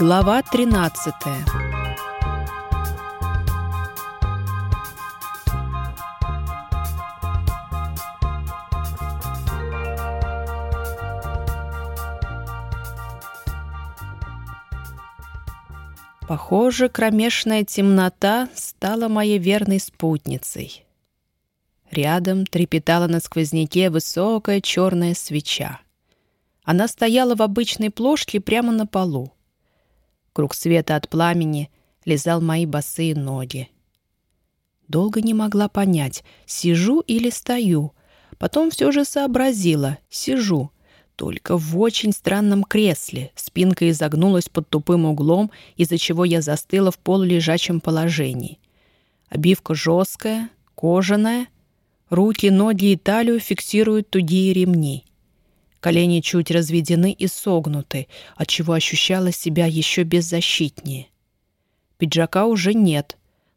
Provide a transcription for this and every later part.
Глава 13 Похоже, кромешная темнота стала моей верной спутницей. Рядом трепетала на сквозняке высокая черная свеча. Она стояла в обычной плошке прямо на полу. Круг света от пламени лизал мои босые ноги. Долго не могла понять, сижу или стою. Потом все же сообразила, сижу. Только в очень странном кресле. Спинка изогнулась под тупым углом, из-за чего я застыла в полулежачем положении. Обивка жесткая, кожаная — Руки, ноги и талию фиксируют тугие ремни. Колени чуть разведены и согнуты, отчего ощущала себя еще беззащитнее. Пиджака уже нет,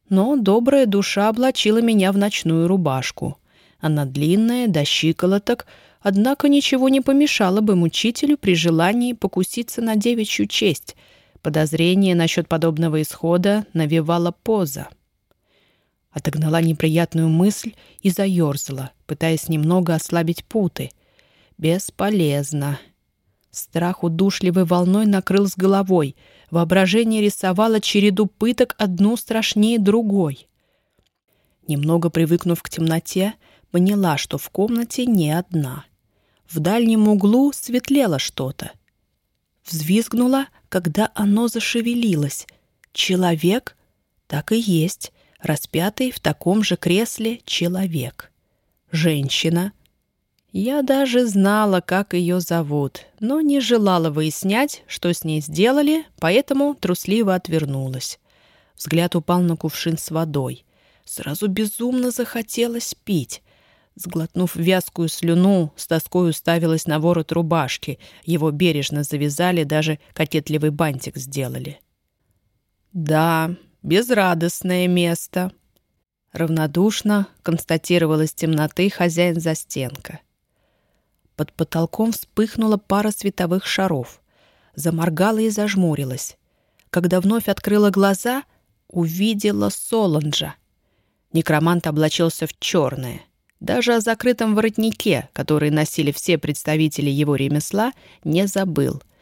но добрая душа облачила меня в ночную рубашку. Она длинная, до щиколоток, однако ничего не помешало бы мучителю при желании покуситься на девичью честь. Подозрение насчет подобного исхода навевала поза. Отогнала неприятную мысль и заерзала, пытаясь немного ослабить путы. Бесполезно. Страх удушливой волной накрыл с головой. Воображение рисовало череду пыток одну страшнее другой. Немного привыкнув к темноте, поняла, что в комнате не одна. В дальнем углу светлело что-то. Взвизгнула, когда оно зашевелилось. Человек? Так и есть распятый в таком же кресле человек. Женщина. Я даже знала, как ее зовут, но не желала выяснять, что с ней сделали, поэтому трусливо отвернулась. Взгляд упал на кувшин с водой. Сразу безумно захотелось пить. Сглотнув вязкую слюну, с тоской уставилась на ворот рубашки. Его бережно завязали, даже кокетливый бантик сделали. «Да, безрадостное место», — равнодушно констатировал из темноты хозяин застенка. Под потолком вспыхнула пара световых шаров. Заморгала и зажмурилась. Когда вновь открыла глаза, увидела Соланджа. Некромант облачился в черное. Даже о закрытом воротнике, который носили все представители его ремесла, не забыл —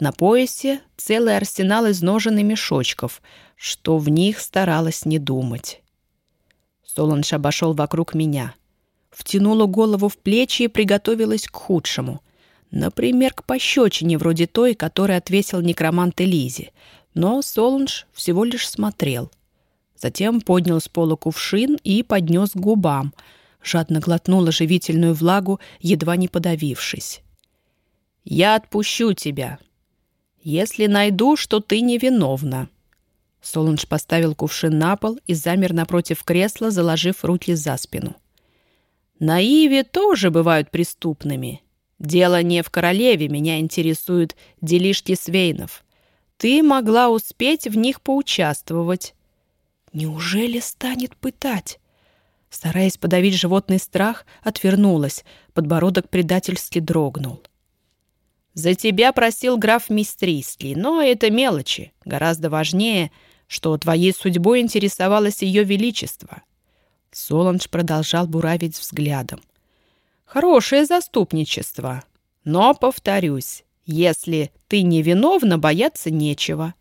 на поясе целый арсенал из ножен и мешочков, что в них старалась не думать. Соланж обошел вокруг меня. Втянула голову в плечи и приготовилась к худшему. Например, к пощечине вроде той, которой отвесил некромант Элизе. Но Соланж всего лишь смотрел. Затем поднял с пола кувшин и поднес к губам. Жадно глотнул оживительную влагу, едва не подавившись. «Я отпущу тебя», если найду, что ты невиновна». Солунж поставил кувшин на пол и замер напротив кресла, заложив руки за спину. «На Иве тоже бывают преступными. Дело не в королеве, меня интересуют делишки свейнов. Ты могла успеть в них поучаствовать». «Неужели станет пытать?» Стараясь подавить животный страх, отвернулась, подбородок предательски дрогнул. За тебя просил граф Мистрийский, но это мелочи. Гораздо важнее, что твоей судьбой интересовалось ее величество». Соланж продолжал буравить взглядом. «Хорошее заступничество. Но, повторюсь, если ты невиновна, бояться нечего.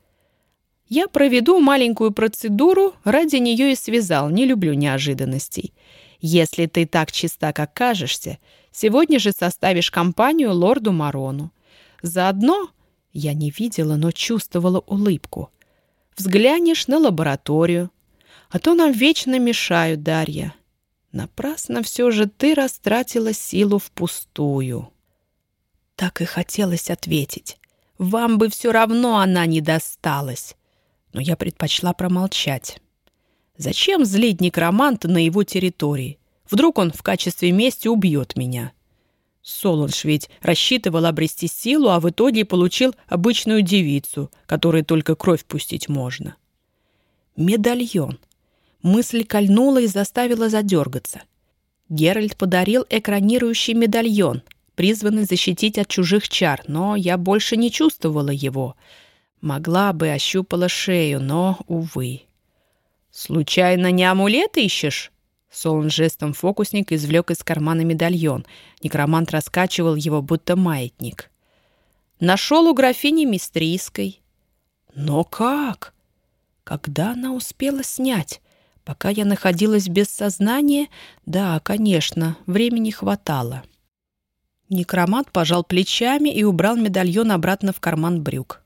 Я проведу маленькую процедуру, ради нее и связал, не люблю неожиданностей. Если ты так чиста, как кажешься, сегодня же составишь компанию лорду Марону. Заодно я не видела, но чувствовала улыбку. Взглянешь на лабораторию. А то нам вечно мешают, Дарья. Напрасно все же ты растратила силу впустую. Так и хотелось ответить. Вам бы все равно она не досталась. Но я предпочла промолчать. Зачем злить некроманта на его территории? Вдруг он в качестве мести убьет меня? Солонж ведь рассчитывал обрести силу, а в итоге получил обычную девицу, которой только кровь пустить можно. Медальон. Мысль кольнула и заставила задергаться. Геральт подарил экранирующий медальон, призванный защитить от чужих чар, но я больше не чувствовала его. Могла бы, ощупала шею, но, увы. «Случайно не амулет ищешь?» Солон жестом фокусник извлек из кармана медальон. Некромант раскачивал его, будто маятник. «Нашел у графини Мистрийской». «Но как?» «Когда она успела снять?» Пока я находилась без сознания, да, конечно, времени хватало. Некромат пожал плечами и убрал медальон обратно в карман брюк.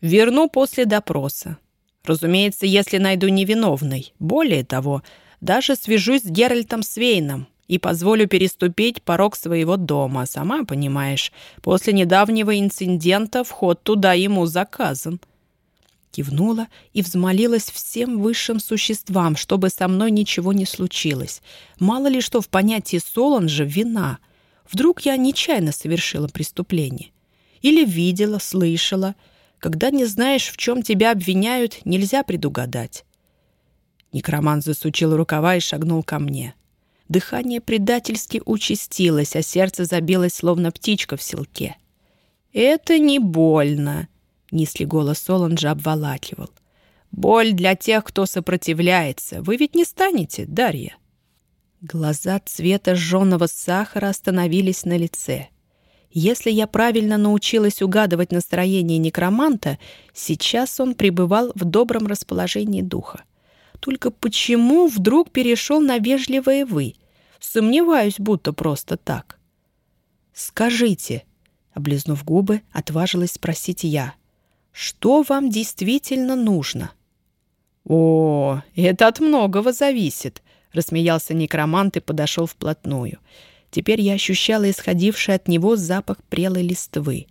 «Верну после допроса. Разумеется, если найду невиновной. Более того, даже свяжусь с Геральтом Свейном и позволю переступить порог своего дома. Сама понимаешь, после недавнего инцидента вход туда ему заказан» кивнула и взмолилась всем высшим существам, чтобы со мной ничего не случилось. Мало ли что в понятии Соланжа вина. Вдруг я нечаянно совершила преступление. Или видела, слышала. Когда не знаешь, в чем тебя обвиняют, нельзя предугадать. Некромант засучил рукава и шагнул ко мне. Дыхание предательски участилось, а сердце забилось, словно птичка в селке. «Это не больно», Низкий голос Соланджа обволакивал. «Боль для тех, кто сопротивляется. Вы ведь не станете, Дарья?» Глаза цвета жженого сахара остановились на лице. Если я правильно научилась угадывать настроение некроманта, сейчас он пребывал в добром расположении духа. Только почему вдруг перешел на вежливое «вы»? Сомневаюсь, будто просто так. «Скажите», — облизнув губы, отважилась спросить я, что вам действительно нужно. «О, это от многого зависит», — рассмеялся некромант и подошел вплотную. Теперь я ощущала исходивший от него запах прелой листвы.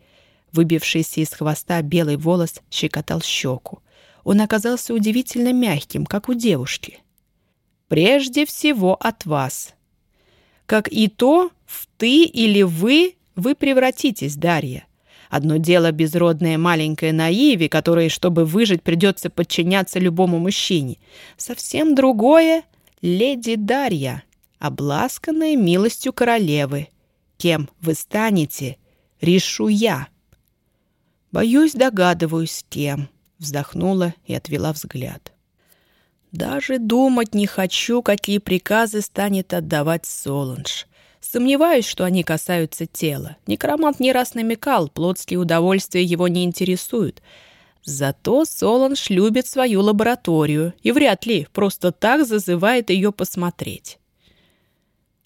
Выбившийся из хвоста белый волос щекотал щеку. Он оказался удивительно мягким, как у девушки. «Прежде всего от вас. Как и то, в ты или вы вы превратитесь, Дарья. Одно дело безродная маленькая наиви, которой, чтобы выжить, придется подчиняться любому мужчине. Совсем другое — леди Дарья, обласканная милостью королевы. Кем вы станете, решу я. Боюсь, догадываюсь, кем. Вздохнула и отвела взгляд. Даже думать не хочу, какие приказы станет отдавать Соланж. Сомневаюсь, что они касаются тела. Некромант не раз намекал, плотские удовольствия его не интересуют. Зато Соланж любит свою лабораторию и вряд ли просто так зазывает ее посмотреть.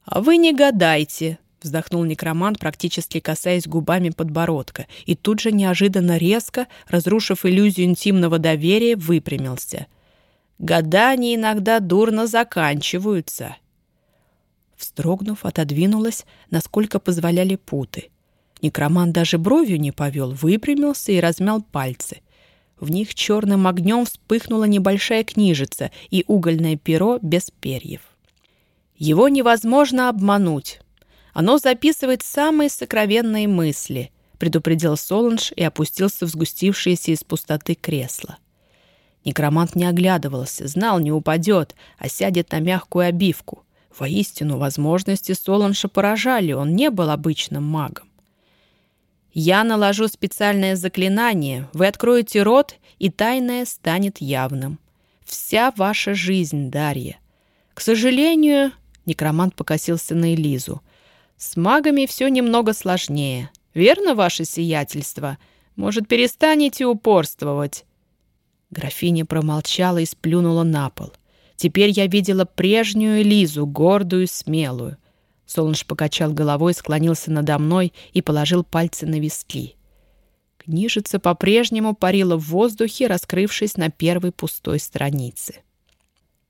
«А вы не гадайте», — вздохнул некромант, практически касаясь губами подбородка, и тут же неожиданно резко, разрушив иллюзию интимного доверия, выпрямился. «Гадания иногда дурно заканчиваются». Вздрогнув, отодвинулась, насколько позволяли путы. Некроман даже бровью не повел, выпрямился и размял пальцы. В них черным огнем вспыхнула небольшая книжица и угольное перо без перьев. Его невозможно обмануть. Оно записывает самые сокровенные мысли, предупредил Соланж и опустился в сгустившееся из пустоты кресло. Некромант не оглядывался, знал, не упадет, а сядет на мягкую обивку. Воистину, возможности Соланша поражали, он не был обычным магом. «Я наложу специальное заклинание, вы откроете рот, и тайное станет явным. Вся ваша жизнь, Дарья. К сожалению, некромант покосился на Элизу, с магами все немного сложнее. Верно, ваше сиятельство? Может, перестанете упорствовать?» Графиня промолчала и сплюнула на пол – Теперь я видела прежнюю Лизу, гордую, смелую. Солнж покачал головой, склонился надо мной и положил пальцы на виски. Книжица по-прежнему парила в воздухе, раскрывшись на первой пустой странице.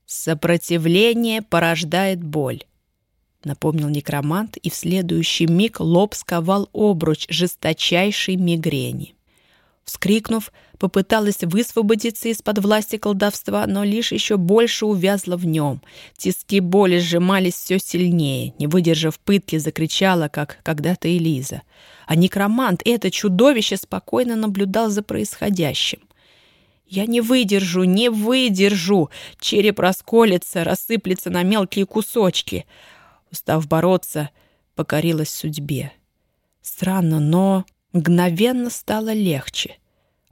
«Сопротивление порождает боль», — напомнил некромант, и в следующий миг лоб сковал обруч жесточайшей мигрени. Вскрикнув, попыталась высвободиться из-под власти колдовства, но лишь еще больше увязла в нем. Тиски боли сжимались все сильнее. Не выдержав пытки, закричала, как когда-то Элиза. А некромант, это чудовище, спокойно наблюдал за происходящим. «Я не выдержу, не выдержу!» Череп расколется, рассыплется на мелкие кусочки. Устав бороться, покорилась судьбе. Странно, но Мгновенно стало легче.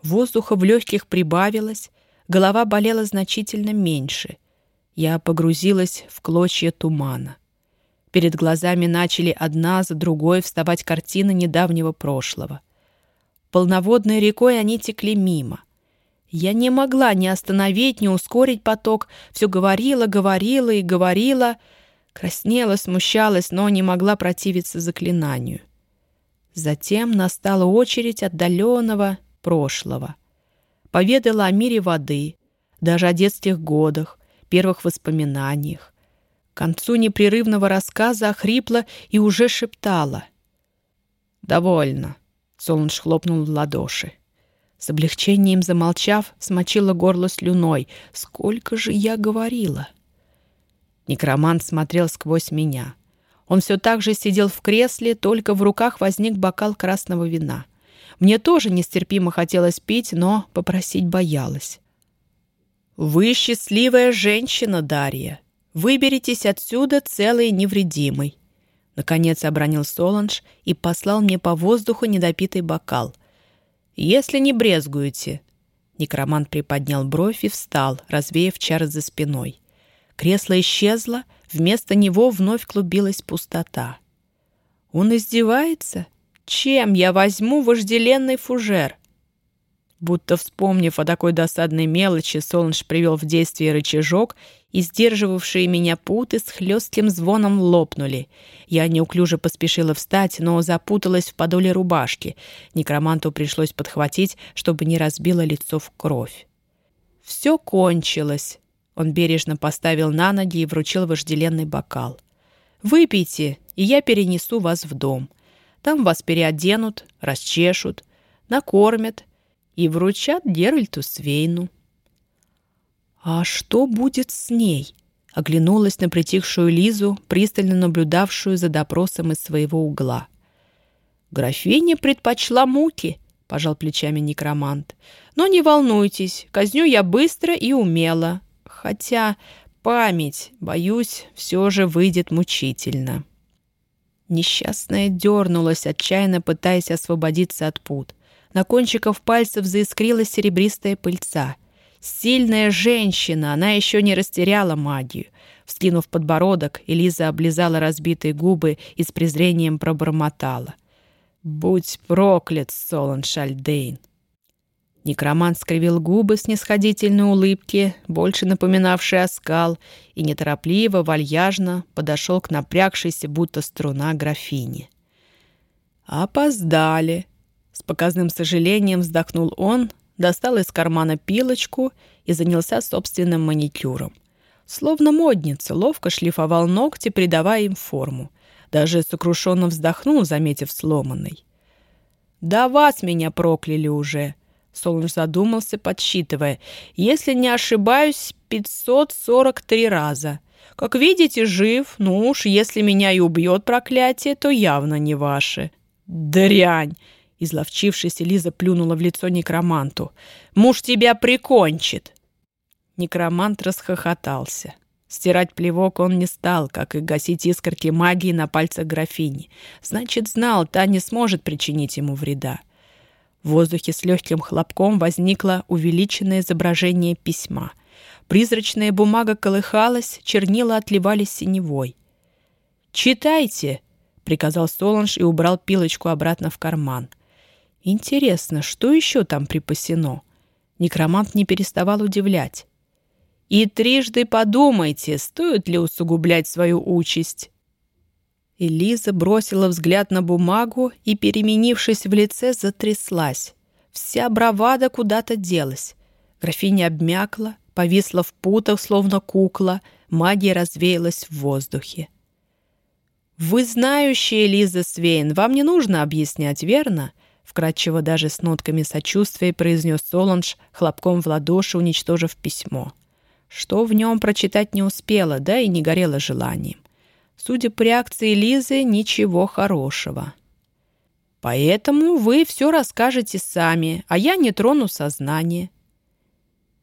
Воздуха в легких прибавилось, голова болела значительно меньше. Я погрузилась в клочья тумана. Перед глазами начали одна за другой вставать картины недавнего прошлого. Полноводной рекой они текли мимо. Я не могла ни остановить, ни ускорить поток. Все говорила, говорила и говорила. Краснела, смущалась, но не могла противиться заклинанию. Затем настала очередь отдаленного прошлого. Поведала о мире воды, даже о детских годах, первых воспоминаниях. К концу непрерывного рассказа охрипла и уже шептала. «Довольно», — Солнж хлопнул в ладоши. С облегчением замолчав, смочила горло слюной. «Сколько же я говорила!» Некромант смотрел сквозь меня. Он все так же сидел в кресле, только в руках возник бокал красного вина. Мне тоже нестерпимо хотелось пить, но попросить боялась. «Вы счастливая женщина, Дарья. Выберитесь отсюда целой и невредимой». Наконец обронил Соланж и послал мне по воздуху недопитый бокал. «Если не брезгуете». Некромант приподнял бровь и встал, развеяв чар за спиной. Кресло исчезло, вместо него вновь клубилась пустота. «Он издевается? Чем я возьму вожделенный фужер?» Будто вспомнив о такой досадной мелочи, Солнж привел в действие рычажок, и сдерживавшие меня путы с хлестким звоном лопнули. Я неуклюже поспешила встать, но запуталась в подоле рубашки. Некроманту пришлось подхватить, чтобы не разбило лицо в кровь. Все кончилось. Он бережно поставил на ноги и вручил вожделенный бокал. «Выпейте, и я перенесу вас в дом. Там вас переоденут, расчешут, накормят» и вручат Геральту Свейну. «А что будет с ней?» — оглянулась на притихшую Лизу, пристально наблюдавшую за допросом из своего угла. «Графиня предпочла муки», — пожал плечами некромант. «Но не волнуйтесь, казню я быстро и умело. Хотя память, боюсь, все же выйдет мучительно». Несчастная дернулась, отчаянно пытаясь освободиться от пут. На кончиках пальцев заискрилась серебристая пыльца. Сильная женщина, она еще не растеряла магию. Вскинув подбородок, Элиза облизала разбитые губы и с презрением пробормотала. «Будь проклят, Солон Шальдейн!» Некромант скривил губы с нисходительной улыбки, больше напоминавшей оскал, и неторопливо, вальяжно подошел к напрягшейся, будто струна графине. «Опоздали!» С показным сожалением вздохнул он, достал из кармана пилочку и занялся собственным маникюром. Словно модница, ловко шлифовал ногти, придавая им форму. Даже сокрушенно вздохнул, заметив сломанный. «Да вас меня прокляли уже!» Солнж задумался, подсчитывая. «Если не ошибаюсь, 543 раза. Как видите, жив. Ну уж, если меня и убьет проклятие, то явно не ваше». «Дрянь!» Изловчившись, Лиза плюнула в лицо некроманту. «Муж тебя прикончит!» Некромант расхохотался. Стирать плевок он не стал, как и гасить искорки магии на пальцах графини. Значит, знал, та не сможет причинить ему вреда. В воздухе с легким хлопком возникло увеличенное изображение письма. Призрачная бумага колыхалась, чернила отливались синевой. «Читайте!» — приказал Соланж и убрал пилочку обратно в карман. Интересно, что еще там припасено? Некромант не переставал удивлять. И трижды подумайте, стоит ли усугублять свою участь. Элиза бросила взгляд на бумагу и, переменившись в лице, затряслась. Вся бравада куда-то делась. Графиня обмякла, повисла в путах, словно кукла, магия развеялась в воздухе. «Вы знающая, Элиза Свейн, вам не нужно объяснять, верно? вкрадчиво даже с нотками сочувствия произнес Соланж, хлопком в ладоши уничтожив письмо. Что в нем прочитать не успела, да и не горела желанием. Судя по реакции Лизы, ничего хорошего. «Поэтому вы все расскажете сами, а я не трону сознание».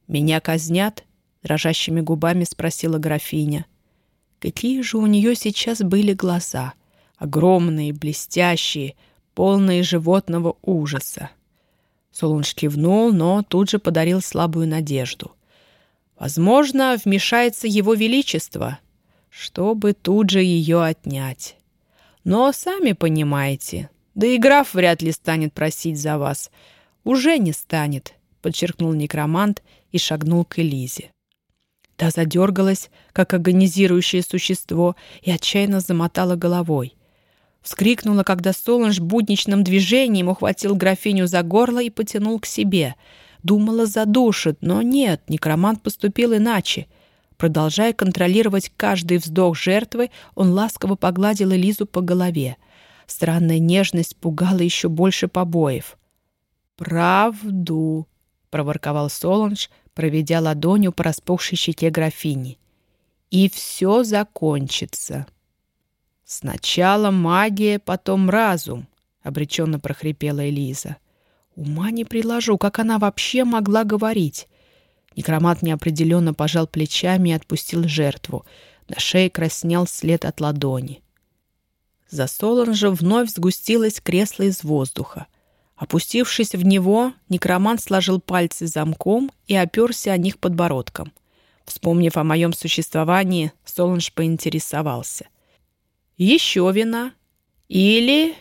«Меня казнят?» — дрожащими губами спросила графиня. Какие же у нее сейчас были глаза? Огромные, блестящие, полные животного ужаса. Солунж кивнул, но тут же подарил слабую надежду. Возможно, вмешается его величество, чтобы тут же ее отнять. Но сами понимаете, да и граф вряд ли станет просить за вас. Уже не станет, подчеркнул некромант и шагнул к Элизе. Та задергалась, как агонизирующее существо, и отчаянно замотала головой. Вскрикнула, когда Соланж будничным движением ухватил графиню за горло и потянул к себе. Думала, задушит, но нет, некромант поступил иначе. Продолжая контролировать каждый вздох жертвы, он ласково погладил Элизу по голове. Странная нежность пугала еще больше побоев. «Правду!» — проворковал Соланж, проведя ладонью по распухшей щеке графини. «И все закончится». «Сначала магия, потом разум», — обреченно прохрипела Элиза. «Ума не приложу, как она вообще могла говорить?» Некромат неопределенно пожал плечами и отпустил жертву. На шее краснел след от ладони. За Соланжем вновь сгустилось кресло из воздуха. Опустившись в него, некромант сложил пальцы замком и оперся о них подбородком. Вспомнив о моем существовании, Соланж поинтересовался. Еще вина? Или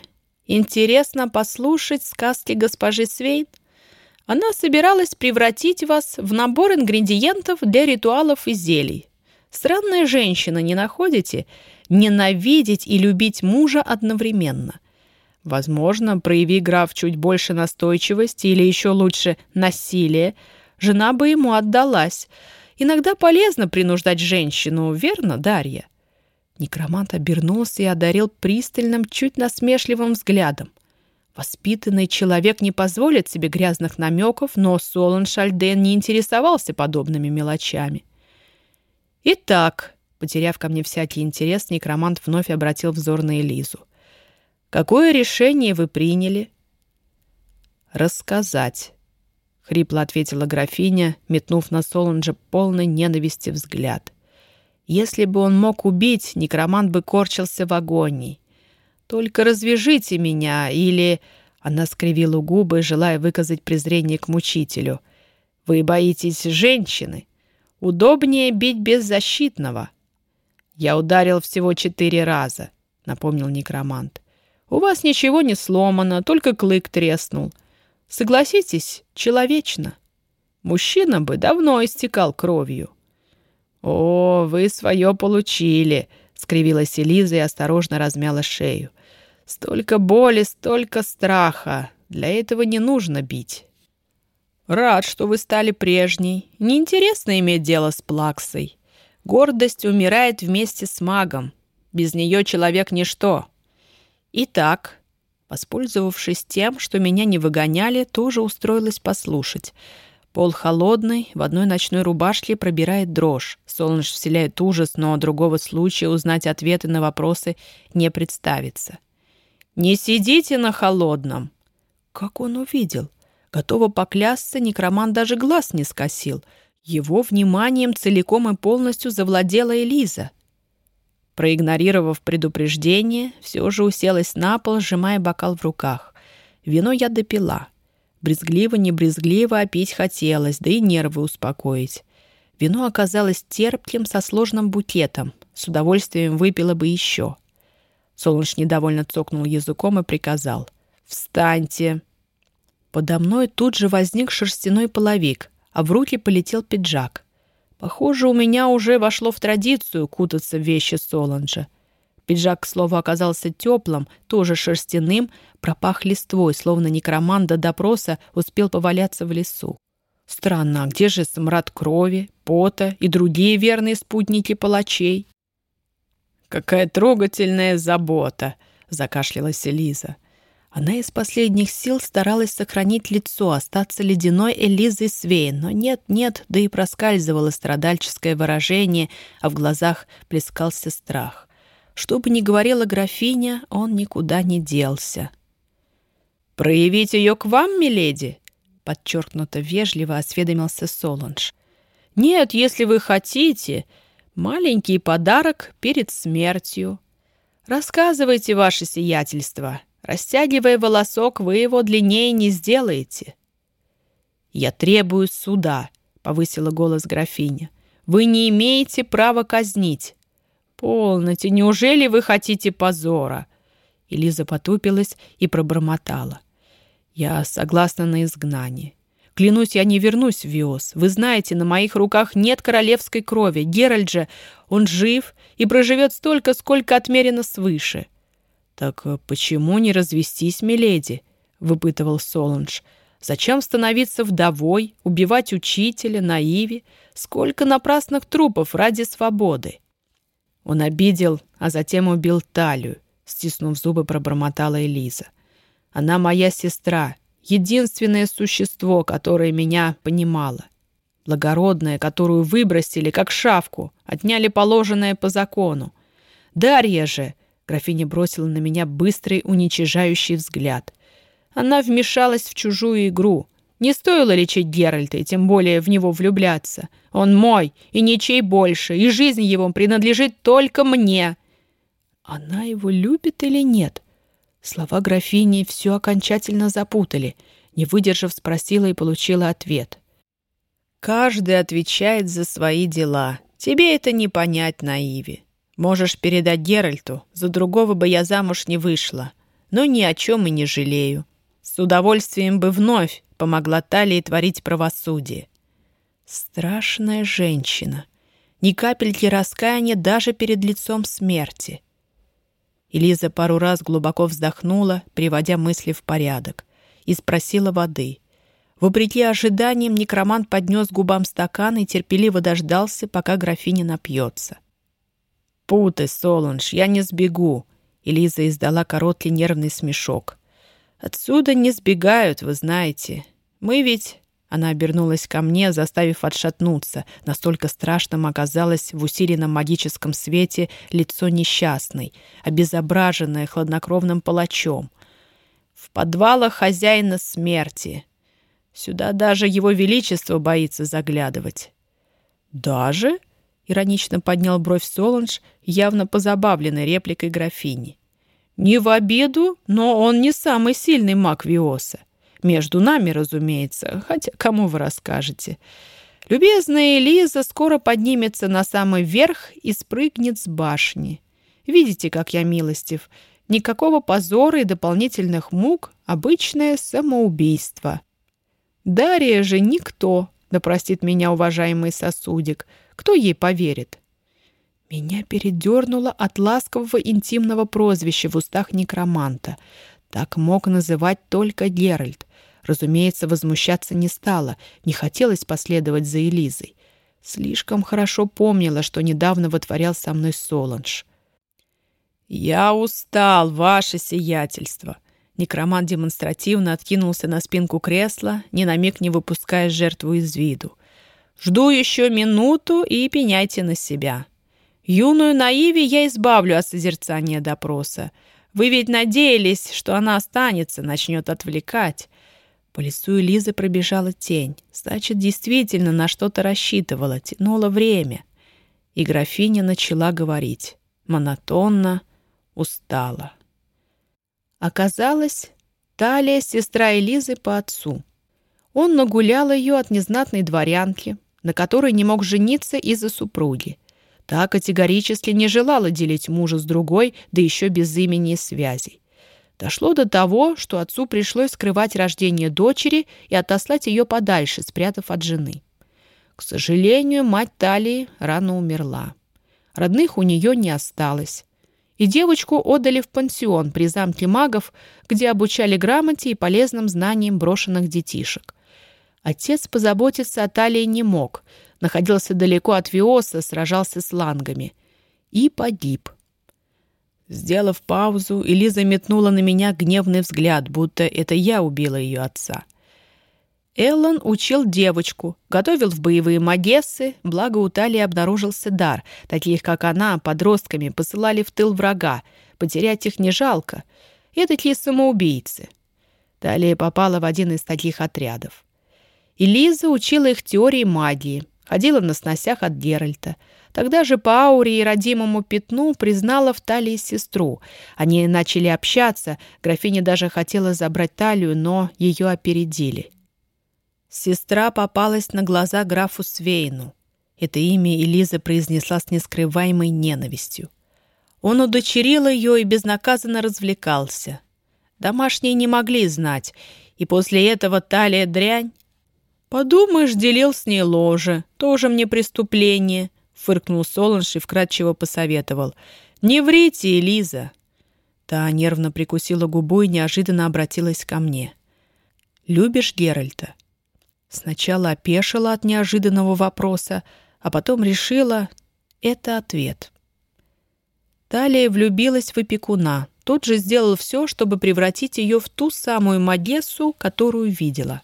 интересно послушать сказки госпожи Свейн? Она собиралась превратить вас в набор ингредиентов для ритуалов и зелий. Странная женщина, не находите? Ненавидеть и любить мужа одновременно. Возможно, прояви граф чуть больше настойчивости или еще лучше насилия, жена бы ему отдалась. Иногда полезно принуждать женщину, верно, Дарья? Некромант обернулся и одарил пристальным, чуть насмешливым взглядом. Воспитанный человек не позволит себе грязных намеков, но Солон Шальден не интересовался подобными мелочами. «Итак», — потеряв ко мне всякий интерес, некромант вновь обратил взор на Элизу. «Какое решение вы приняли?» «Рассказать», — хрипло ответила графиня, метнув на Солонжа полный ненависти взгляд. Если бы он мог убить, некромант бы корчился в агонии. «Только развяжите меня!» или... Она скривила губы, желая выказать презрение к мучителю. «Вы боитесь женщины? Удобнее бить беззащитного». «Я ударил всего четыре раза», — напомнил некромант. «У вас ничего не сломано, только клык треснул. Согласитесь, человечно. Мужчина бы давно истекал кровью». «О, вы свое получили!» — скривилась Элиза и осторожно размяла шею. «Столько боли, столько страха. Для этого не нужно бить». «Рад, что вы стали прежней. Неинтересно иметь дело с плаксой. Гордость умирает вместе с магом. Без нее человек — ничто. Итак, воспользовавшись тем, что меня не выгоняли, тоже устроилась послушать — Пол холодный, в одной ночной рубашке пробирает дрожь. Солнж вселяет ужас, но другого случая узнать ответы на вопросы не представится. «Не сидите на холодном!» Как он увидел? Готова поклясться, некроман даже глаз не скосил. Его вниманием целиком и полностью завладела Элиза. Проигнорировав предупреждение, все же уселась на пол, сжимая бокал в руках. Вино я допила. Брезгливо-не брезгливо, пить хотелось, да и нервы успокоить. Вино оказалось терпким со сложным букетом. С удовольствием выпила бы еще. Солнж недовольно цокнул языком и приказал. «Встаньте!» Подо мной тут же возник шерстяной половик, а в руки полетел пиджак. Похоже, у меня уже вошло в традицию кутаться в вещи Соланжа. Пиджак, к слову, оказался теплым, тоже шерстяным, пропах листвой, словно некроман до допроса успел поваляться в лесу. Странно, а где же смрад крови, пота и другие верные спутники палачей? «Какая трогательная забота!» — закашлялась Элиза. Она из последних сил старалась сохранить лицо, остаться ледяной Элизой Свейн, но нет-нет, да и проскальзывало страдальческое выражение, а в глазах плескался страх. Что бы ни говорила графиня, он никуда не делся. «Проявить ее к вам, миледи?» — подчеркнуто вежливо осведомился Соланж. «Нет, если вы хотите. Маленький подарок перед смертью. Рассказывайте ваше сиятельство. Растягивая волосок, вы его длиннее не сделаете». «Я требую суда», — повысила голос графиня. «Вы не имеете права казнить». «Полноте, неужели вы хотите позора?» Элиза потупилась и пробормотала. «Я согласна на изгнание. Клянусь, я не вернусь в Виос. Вы знаете, на моих руках нет королевской крови. Геральт же, он жив и проживет столько, сколько отмерено свыше». «Так э, почему не развестись, миледи?» — выпытывал Соланж. «Зачем становиться вдовой, убивать учителя, наиви? Сколько напрасных трупов ради свободы?» Он обидел, а затем убил Талию, стиснув зубы, пробормотала Элиза. «Она моя сестра, единственное существо, которое меня понимало. Благородная, которую выбросили, как шавку, отняли положенное по закону. Дарья же, графиня бросила на меня быстрый, уничижающий взгляд. Она вмешалась в чужую игру. Не стоило лечить Геральта и тем более в него влюбляться. Он мой, и ничей больше, и жизнь его принадлежит только мне. Она его любит или нет? Слова графини все окончательно запутали. Не выдержав, спросила и получила ответ. «Каждый отвечает за свои дела. Тебе это не понять, Наиве. Можешь передать Геральту, за другого бы я замуж не вышла. Но ни о чем и не жалею. С удовольствием бы вновь помогла Талии творить правосудие. Страшная женщина. Ни капельки раскаяния даже перед лицом смерти. Элиза пару раз глубоко вздохнула, приводя мысли в порядок, и спросила воды. Вопреки ожиданиям, некромант поднес губам стакан и терпеливо дождался, пока графиня напьется. «Путы, Солунж, я не сбегу!» Элиза издала короткий нервный смешок. «Отсюда не сбегают, вы знаете. Мы ведь она обернулась ко мне, заставив отшатнуться. Настолько страшным оказалось в усиленном магическом свете лицо несчастной, обезображенное хладнокровным палачом. В подвалах хозяина смерти. Сюда даже его величество боится заглядывать. «Даже?» — иронично поднял бровь Соланж, явно позабавленной репликой графини. «Не в обиду, но он не самый сильный маг Виоса. Между нами, разумеется, хотя кому вы расскажете. Любезная Элиза скоро поднимется на самый верх и спрыгнет с башни. Видите, как я милостив. Никакого позора и дополнительных мук, обычное самоубийство. Дарья же никто, да простит меня уважаемый сосудик, кто ей поверит? Меня передернуло от ласкового интимного прозвища в устах некроманта. Так мог называть только Геральт. Разумеется, возмущаться не стала, не хотелось последовать за Элизой. Слишком хорошо помнила, что недавно вытворял со мной Соланж. «Я устал, ваше сиятельство!» Некроман демонстративно откинулся на спинку кресла, ни на миг не выпуская жертву из виду. «Жду еще минуту и пеняйте на себя. Юную наиви я избавлю от созерцания допроса. Вы ведь надеялись, что она останется, начнет отвлекать. По лицу Элизы пробежала тень. Значит, действительно на что-то рассчитывала, тянула время. И графиня начала говорить. Монотонно, устала. Оказалось, Талия — сестра Элизы по отцу. Он нагулял ее от незнатной дворянки, на которой не мог жениться из-за супруги. Та категорически не желала делить мужа с другой, да еще без имени и связей. Дошло до того, что отцу пришлось скрывать рождение дочери и отослать ее подальше, спрятав от жены. К сожалению, мать Талии рано умерла. Родных у нее не осталось. И девочку отдали в пансион при замке магов, где обучали грамоте и полезным знаниям брошенных детишек. Отец позаботиться о Талии не мог, находился далеко от Виоса, сражался с лангами. И погиб. Сделав паузу, Элиза метнула на меня гневный взгляд, будто это я убила ее отца. Эллен учил девочку, готовил в боевые магессы, благо у Талии обнаружился дар. Таких, как она, подростками посылали в тыл врага. Потерять их не жалко. И такие самоубийцы. Талия попала в один из таких отрядов. Элиза учила их теории магии, ходила на сносях от Геральта — Тогда же по ауре и родимому пятну признала в талии сестру. Они начали общаться, графиня даже хотела забрать талию, но ее опередили. Сестра попалась на глаза графу Свейну. Это имя Элиза произнесла с нескрываемой ненавистью. Он удочерил ее и безнаказанно развлекался. Домашние не могли знать, и после этого талия дрянь. «Подумаешь, делил с ней ложе. Тоже мне преступление», — фыркнул Солонж и вкратчиво посоветовал. «Не врите, Элиза». Та нервно прикусила губу и неожиданно обратилась ко мне. «Любишь Геральта?» Сначала опешила от неожиданного вопроса, а потом решила — это ответ. Талия влюбилась в опекуна. Тот же сделал все, чтобы превратить ее в ту самую Магессу, которую видела.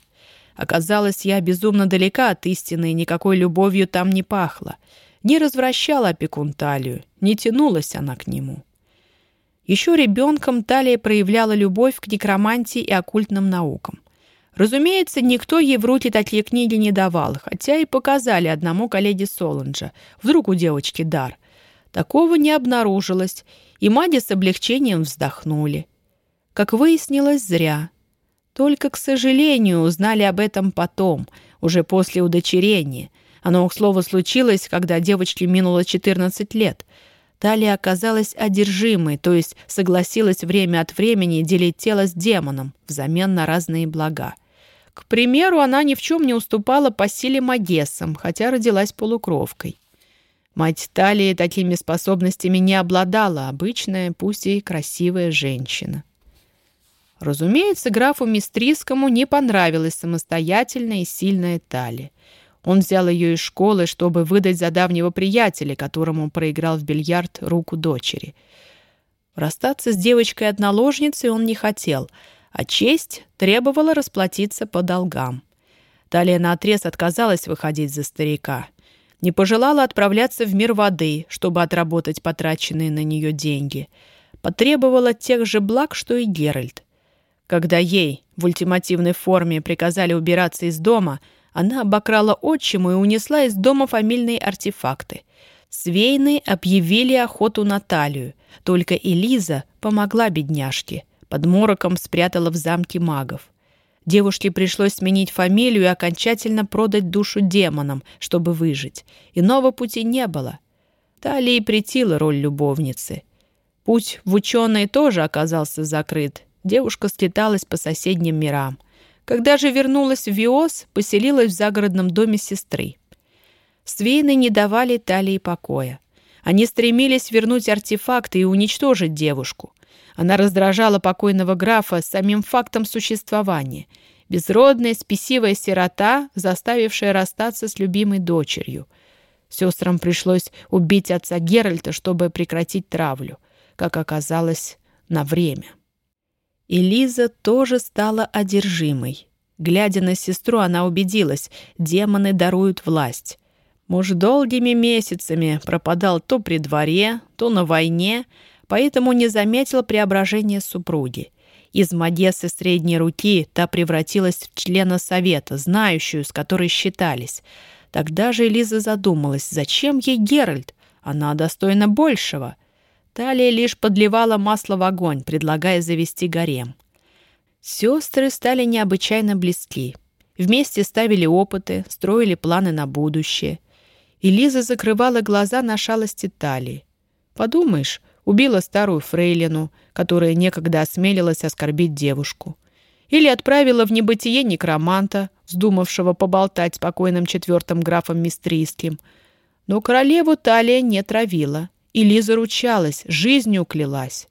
Оказалось, я безумно далека от истины, и никакой любовью там не пахло. Не развращал опекун Талию, не тянулась она к нему. Еще ребенком Талия проявляла любовь к некромантии и оккультным наукам. Разумеется, никто ей в руки такие книги не давал, хотя и показали одному коллеге Соланджа. Вдруг у девочки дар. Такого не обнаружилось, и маги с облегчением вздохнули. Как выяснилось, зря. Только, к сожалению, узнали об этом потом, уже после удочерения. Оно, к слову, случилось, когда девочке минуло 14 лет. Талия оказалась одержимой, то есть согласилась время от времени делить тело с демоном взамен на разные блага. К примеру, она ни в чем не уступала по силе Магессам, хотя родилась полукровкой. Мать Талии такими способностями не обладала, обычная, пусть и красивая женщина. Разумеется, графу Мистрискому не понравилась самостоятельная и сильная Талия. Он взял ее из школы, чтобы выдать за давнего приятеля, которому проиграл в бильярд руку дочери. Расстаться с девочкой-одноложницей он не хотел — а честь требовала расплатиться по долгам. Талия наотрез отказалась выходить за старика. Не пожелала отправляться в мир воды, чтобы отработать потраченные на нее деньги. Потребовала тех же благ, что и Геральт. Когда ей в ультимативной форме приказали убираться из дома, она обокрала отчиму и унесла из дома фамильные артефакты. Свейны объявили охоту на талию, только Элиза помогла бедняжке под мороком спрятала в замке магов. Девушке пришлось сменить фамилию и окончательно продать душу демонам, чтобы выжить. Иного пути не было. Талии притила роль любовницы. Путь в ученые тоже оказался закрыт. Девушка слеталась по соседним мирам. Когда же вернулась в Виос, поселилась в загородном доме сестры. Свейны не давали Талии покоя. Они стремились вернуть артефакты и уничтожить девушку. Она раздражала покойного графа самим фактом существования. Безродная, спесивая сирота, заставившая расстаться с любимой дочерью. Сестрам пришлось убить отца Геральта, чтобы прекратить травлю, как оказалось, на время. И Лиза тоже стала одержимой. Глядя на сестру, она убедилась, демоны даруют власть. Муж долгими месяцами пропадал то при дворе, то на войне, поэтому не заметил преображения супруги. Из Мадесы средней руки та превратилась в члена совета, знающую, с которой считались. Тогда же Элиза задумалась, зачем ей Геральт? Она достойна большего. Талия лишь подливала масло в огонь, предлагая завести гарем. Сестры стали необычайно близки. Вместе ставили опыты, строили планы на будущее. Элиза закрывала глаза на шалости Талии. Подумаешь, убила старую фрейлину, которая некогда осмелилась оскорбить девушку. Или отправила в небытие некроманта, вздумавшего поболтать с покойным четвертым графом Мистрийским. Но королеву Талия не травила, и Лиза ручалась, жизнью клялась.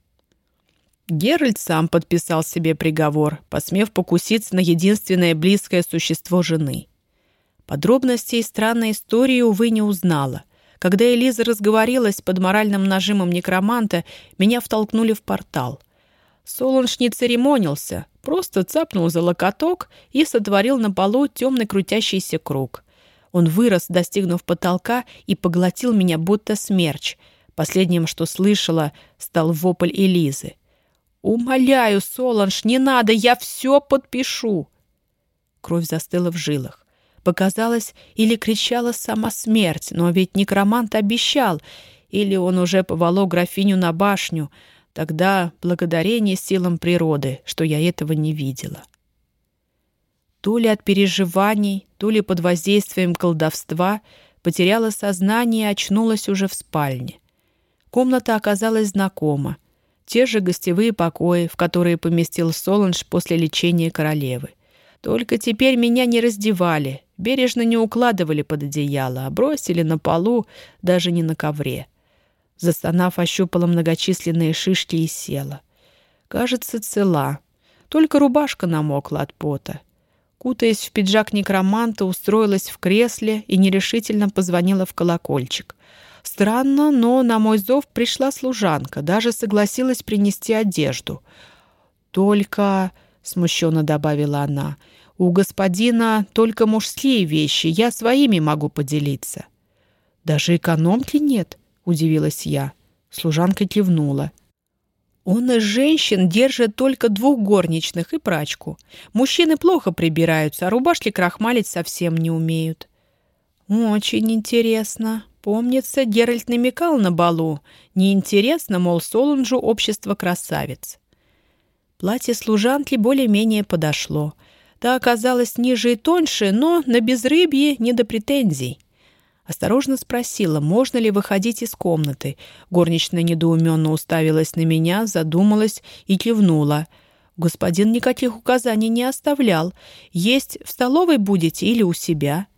Геральт сам подписал себе приговор, посмев покуситься на единственное близкое существо жены. Подробностей странной истории, увы, не узнала. Когда Элиза разговорилась под моральным нажимом некроманта, меня втолкнули в портал. Солунж не церемонился, просто цапнул за локоток и сотворил на полу темный крутящийся круг. Он вырос, достигнув потолка, и поглотил меня, будто смерч. Последним, что слышала, стал вопль Элизы. «Умоляю, Соланж, не надо, я все подпишу!» Кровь застыла в жилах. Показалось, или кричала сама смерть, но ведь некромант обещал, или он уже поволок графиню на башню. Тогда благодарение силам природы, что я этого не видела. То ли от переживаний, то ли под воздействием колдовства потеряла сознание и очнулась уже в спальне. Комната оказалась знакома. Те же гостевые покои, в которые поместил Соланж после лечения королевы. Только теперь меня не раздевали, бережно не укладывали под одеяло, а бросили на полу, даже не на ковре. Застонав, ощупала многочисленные шишки и села. Кажется, цела. Только рубашка намокла от пота. Кутаясь в пиджак некроманта, устроилась в кресле и нерешительно позвонила в колокольчик. Странно, но на мой зов пришла служанка, даже согласилась принести одежду. «Только...» — смущенно добавила она. «У господина только мужские вещи, я своими могу поделиться». «Даже экономки нет?» — удивилась я. Служанка кивнула. Он из женщин держит только двух горничных и прачку. Мужчины плохо прибираются, а рубашки крахмалить совсем не умеют. Очень интересно. Помнится, Геральт намекал на балу. Неинтересно, мол, Солунжу общество красавиц. Платье служанки более-менее подошло. Та оказалась ниже и тоньше, но на безрыбье не до претензий. Осторожно спросила, можно ли выходить из комнаты. Горничная недоуменно уставилась на меня, задумалась и кивнула. Господин никаких указаний не оставлял. Есть в столовой будете или у себя?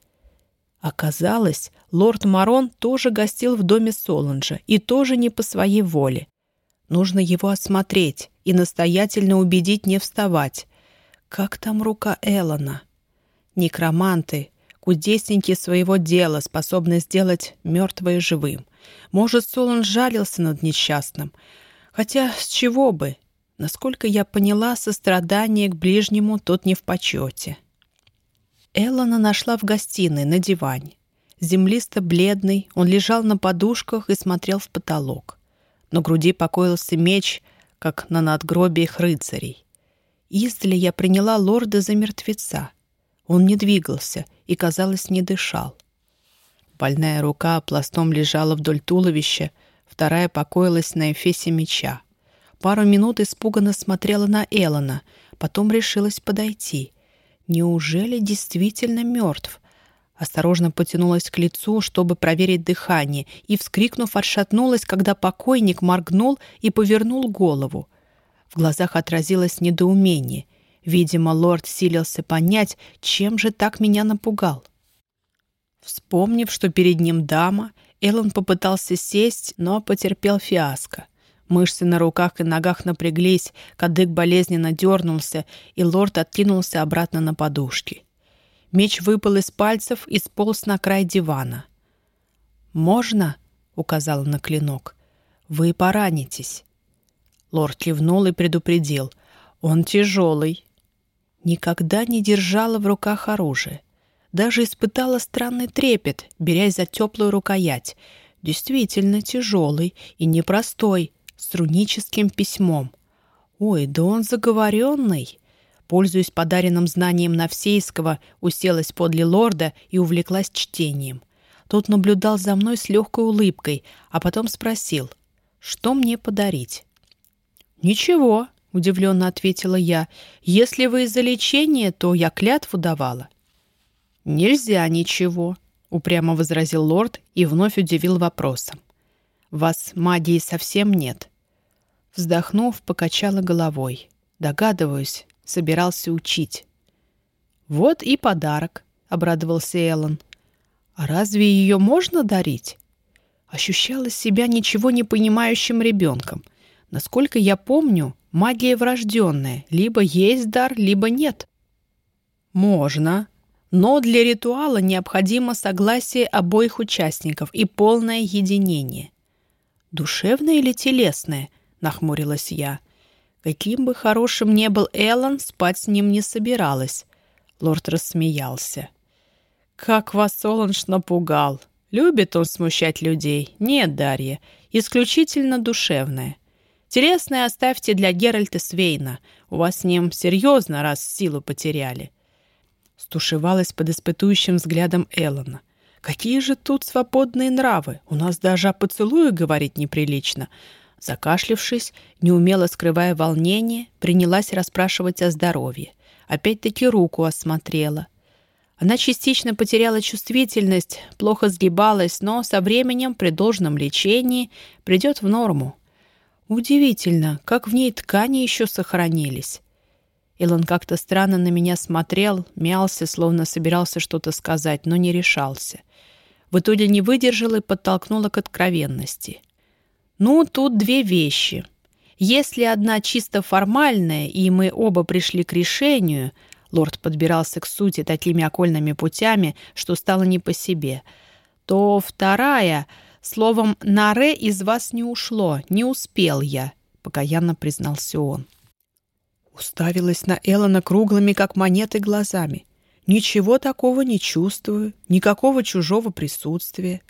Оказалось, лорд Марон тоже гостил в доме Соланжа и тоже не по своей воле. Нужно его осмотреть и настоятельно убедить не вставать. Как там рука Эллона? Некроманты, кудесники своего дела, способны сделать мертвое живым. Может, Солон жалился над несчастным. Хотя с чего бы? Насколько я поняла, сострадание к ближнему тот не в почете. Эллона нашла в гостиной на диване. Землисто-бледный, он лежал на подушках и смотрел в потолок. На груди покоился меч, как на надгробиях рыцарей. Издали я приняла лорда за мертвеца. Он не двигался и, казалось, не дышал. Больная рука пластом лежала вдоль туловища, вторая покоилась на эфесе меча. Пару минут испуганно смотрела на Элона, потом решилась подойти. Неужели действительно мертв? осторожно потянулась к лицу, чтобы проверить дыхание, и, вскрикнув, отшатнулась, когда покойник моргнул и повернул голову. В глазах отразилось недоумение. Видимо, лорд силился понять, чем же так меня напугал. Вспомнив, что перед ним дама, Эллен попытался сесть, но потерпел фиаско. Мышцы на руках и ногах напряглись, кадык болезненно дернулся, и лорд откинулся обратно на подушки. Меч выпал из пальцев и сполз на край дивана. «Можно?» — указала на клинок. «Вы поранитесь». Лорд кивнул и предупредил. «Он тяжелый». Никогда не держала в руках оружие. Даже испытала странный трепет, берясь за теплую рукоять. Действительно тяжелый и непростой, с руническим письмом. «Ой, да он заговоренный!» Пользуясь подаренным знанием Навсейского, уселась подле лорда и увлеклась чтением. Тот наблюдал за мной с легкой улыбкой, а потом спросил, что мне подарить. «Ничего», — удивленно ответила я. «Если вы из-за лечения, то я клятву давала». «Нельзя ничего», — упрямо возразил лорд и вновь удивил вопросом. «Вас магии совсем нет». Вздохнув, покачала головой. Догадываюсь, собирался учить. «Вот и подарок», — обрадовался Эллен. «А разве ее можно дарить?» Ощущала себя ничего не понимающим ребенком. Насколько я помню, магия врожденная. Либо есть дар, либо нет. «Можно», но для ритуала необходимо согласие обоих участников и полное единение. «Душевное или телесное?» — нахмурилась я. Каким бы хорошим ни был Эллен, спать с ним не собиралась. Лорд рассмеялся. «Как вас Соланж напугал! Любит он смущать людей. Нет, Дарья, исключительно душевное. Телесное оставьте для Геральта Свейна. У вас с ним серьезно, раз силу потеряли». Стушевалась под испытующим взглядом Эллона. «Какие же тут свободные нравы! У нас даже о поцелуе говорить неприлично. Закашлившись, неумело скрывая волнение, принялась расспрашивать о здоровье. Опять-таки руку осмотрела. Она частично потеряла чувствительность, плохо сгибалась, но со временем при должном лечении придет в норму. Удивительно, как в ней ткани еще сохранились. Илон как-то странно на меня смотрел, мялся, словно собирался что-то сказать, но не решался. В итоге не выдержал и подтолкнула к откровенности. «Ну, тут две вещи. Если одна чисто формальная, и мы оба пришли к решению, лорд подбирался к сути такими окольными путями, что стало не по себе, то вторая, словом, «наре» из вас не ушло, не успел я, — покаянно признался он. Уставилась на Эллона круглыми, как монеты, глазами. Ничего такого не чувствую, никакого чужого присутствия.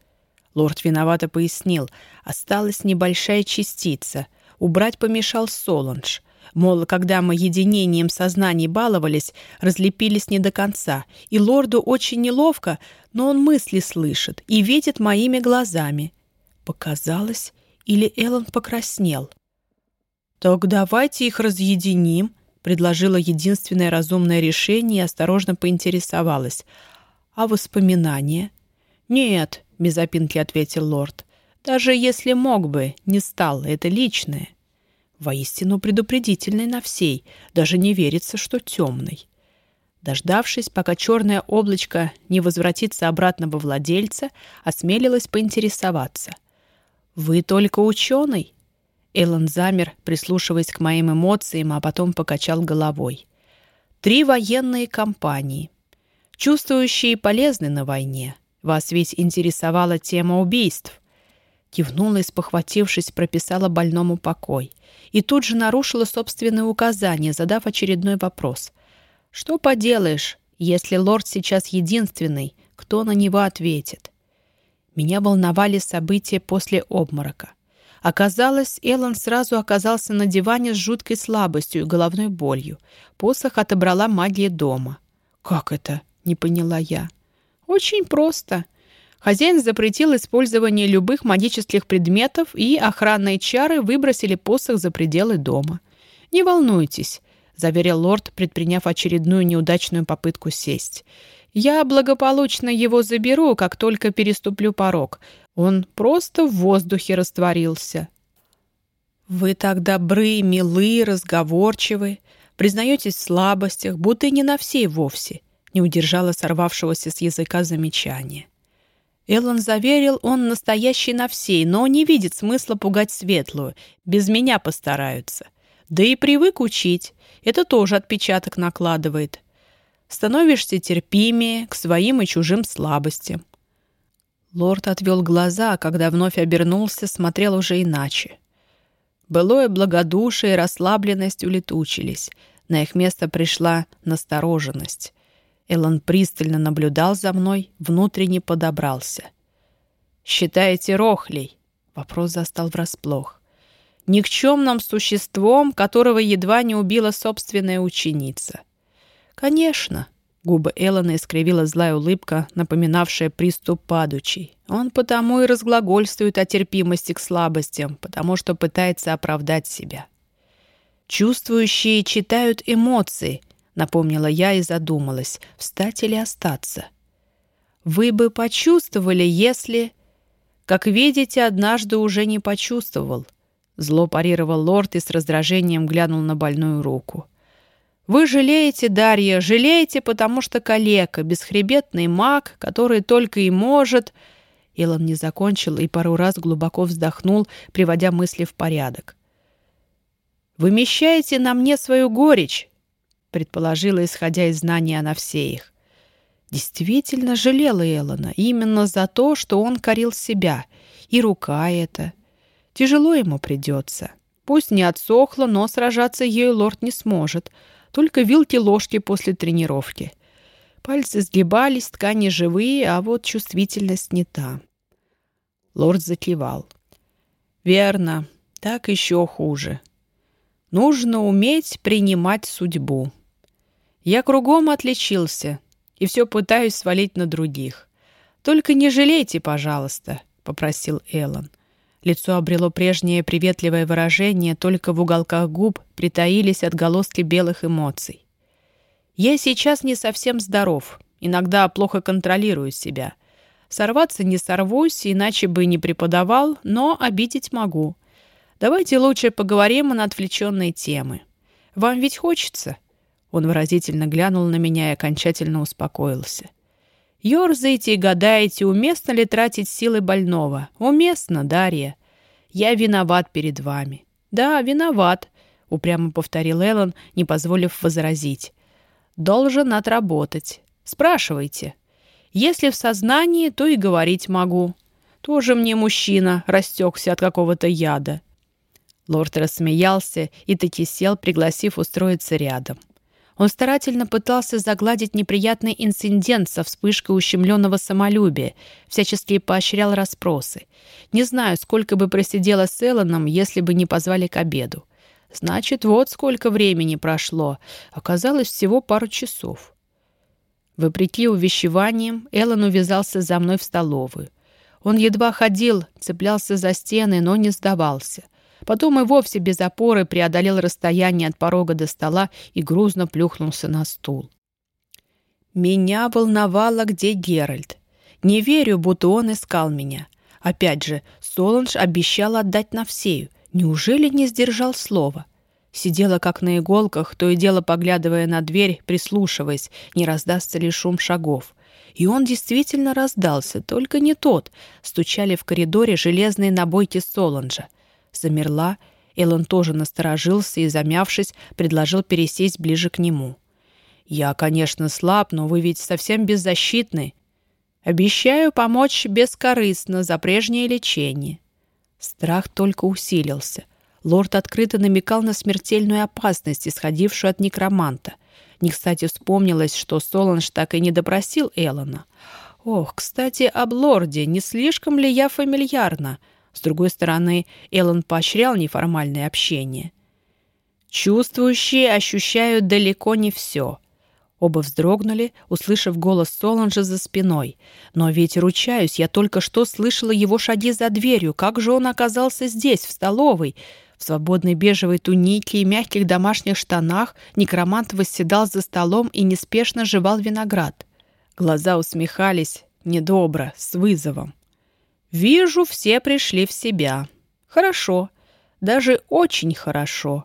Лорд виновато пояснил, осталась небольшая частица. Убрать помешал Соланж. Мол, когда мы единением сознаний баловались, разлепились не до конца, и лорду очень неловко, но он мысли слышит и видит моими глазами. Показалось, или Эллен покраснел. «Так давайте их разъединим», предложила единственное разумное решение и осторожно поинтересовалась. «А воспоминания?» «Нет», — без опинки ответил лорд. «Даже если мог бы, не стал, это личное». Воистину предупредительный на всей, даже не верится, что темный. Дождавшись, пока черное облачко не возвратится обратно во владельца, осмелилась поинтересоваться. «Вы только ученый?» Эллен замер, прислушиваясь к моим эмоциям, а потом покачал головой. «Три военные компании. Чувствующие полезны на войне. Вас ведь интересовала тема убийств». Кивнула и, спохватившись, прописала больному покой. И тут же нарушила собственные указания, задав очередной вопрос. «Что поделаешь, если лорд сейчас единственный, кто на него ответит?» Меня волновали события после обморока. Оказалось, Эллен сразу оказался на диване с жуткой слабостью и головной болью. Посох отобрала магия дома. «Как это?» — не поняла я. «Очень просто. Хозяин запретил использование любых магических предметов, и охранные чары выбросили посох за пределы дома. Не волнуйтесь», — заверил лорд, предприняв очередную неудачную попытку сесть. «Я благополучно его заберу, как только переступлю порог. Он просто в воздухе растворился. Вы так добры, милы, разговорчивы, признаетесь в слабостях, будто и не на всей вовсе, не удержала сорвавшегося с языка замечания. Эллен заверил, он настоящий на всей, но не видит смысла пугать светлую. Без меня постараются. Да и привык учить. Это тоже отпечаток накладывает. Становишься терпимее к своим и чужим слабостям. Лорд отвел глаза, а когда вновь обернулся, смотрел уже иначе. Былое благодушие и расслабленность улетучились. На их место пришла настороженность. Эллен пристально наблюдал за мной, внутренне подобрался. «Считаете рохлей?» Вопрос застал врасплох. «Никчемным существом, которого едва не убила собственная ученица». «Конечно», Губы Эллона искривила злая улыбка, напоминавшая приступ падучий. Он потому и разглагольствует о терпимости к слабостям, потому что пытается оправдать себя. «Чувствующие читают эмоции», — напомнила я и задумалась, встать или остаться. «Вы бы почувствовали, если...» «Как видите, однажды уже не почувствовал», — зло парировал лорд и с раздражением глянул на больную руку. Вы жалеете, Дарья, жалеете, потому что калека, бесхребетный маг, который только и может...» Илон не закончил и пару раз глубоко вздохнул, приводя мысли в порядок. «Вымещаете на мне свою горечь», — предположила, исходя из знания о их. Действительно жалела Эллона именно за то, что он корил себя. И рука эта. Тяжело ему придется. Пусть не отсохла, но сражаться ею лорд не сможет — только вилки-ложки после тренировки. Пальцы сгибались, ткани живые, а вот чувствительность не та. Лорд закивал. «Верно, так еще хуже. Нужно уметь принимать судьбу. Я кругом отличился и все пытаюсь свалить на других. Только не жалейте, пожалуйста», — попросил Эллен. Лицо обрело прежнее приветливое выражение, только в уголках губ притаились отголоски белых эмоций. Я сейчас не совсем здоров, иногда плохо контролирую себя. Сорваться не сорвусь, иначе бы не преподавал, но обидеть могу. Давайте лучше поговорим на отвлеченные темы. Вам ведь хочется?» Он выразительно глянул на меня и окончательно успокоился. «Ёрзаете и гадаете, уместно ли тратить силы больного. Уместно, Дарья. Я виноват перед вами». «Да, виноват», — упрямо повторил Эллен, не позволив возразить. «Должен отработать. Спрашивайте. Если в сознании, то и говорить могу. Тоже мне мужчина растекся от какого-то яда». Лорд рассмеялся и таки сел, пригласив устроиться рядом. Он старательно пытался загладить неприятный инцидент со вспышкой ущемленного самолюбия, всячески поощрял расспросы. Не знаю, сколько бы просидела с Эллоном, если бы не позвали к обеду. Значит, вот сколько времени прошло. Оказалось, всего пару часов. Вопреки увещеваниям, Эллен увязался за мной в столовую. Он едва ходил, цеплялся за стены, но не сдавался. Потом и вовсе без опоры преодолел расстояние от порога до стола и грузно плюхнулся на стул. Меня волновало, где Геральт. Не верю, будто он искал меня. Опять же, Соланж обещал отдать Навсею. Неужели не сдержал слова? Сидела как на иголках, то и дело поглядывая на дверь, прислушиваясь, не раздастся ли шум шагов. И он действительно раздался, только не тот. Стучали в коридоре железные набойки Соланжа. Замерла, Эллен тоже насторожился и, замявшись, предложил пересесть ближе к нему. «Я, конечно, слаб, но вы ведь совсем беззащитны. Обещаю помочь бескорыстно за прежнее лечение». Страх только усилился. Лорд открыто намекал на смертельную опасность, исходившую от некроманта. Не кстати вспомнилось, что Соланж так и не допросил Эллона. «Ох, кстати, об лорде, не слишком ли я фамильярна?» С другой стороны, Эллен поощрял неформальное общение. «Чувствующие ощущают далеко не все». Оба вздрогнули, услышав голос Соланжа за спиной. «Но ведь, ручаюсь, я только что слышала его шаги за дверью. Как же он оказался здесь, в столовой?» В свободной бежевой тунике и мягких домашних штанах некромант восседал за столом и неспешно жевал виноград. Глаза усмехались, недобро, с вызовом. Вижу, все пришли в себя. Хорошо, даже очень хорошо.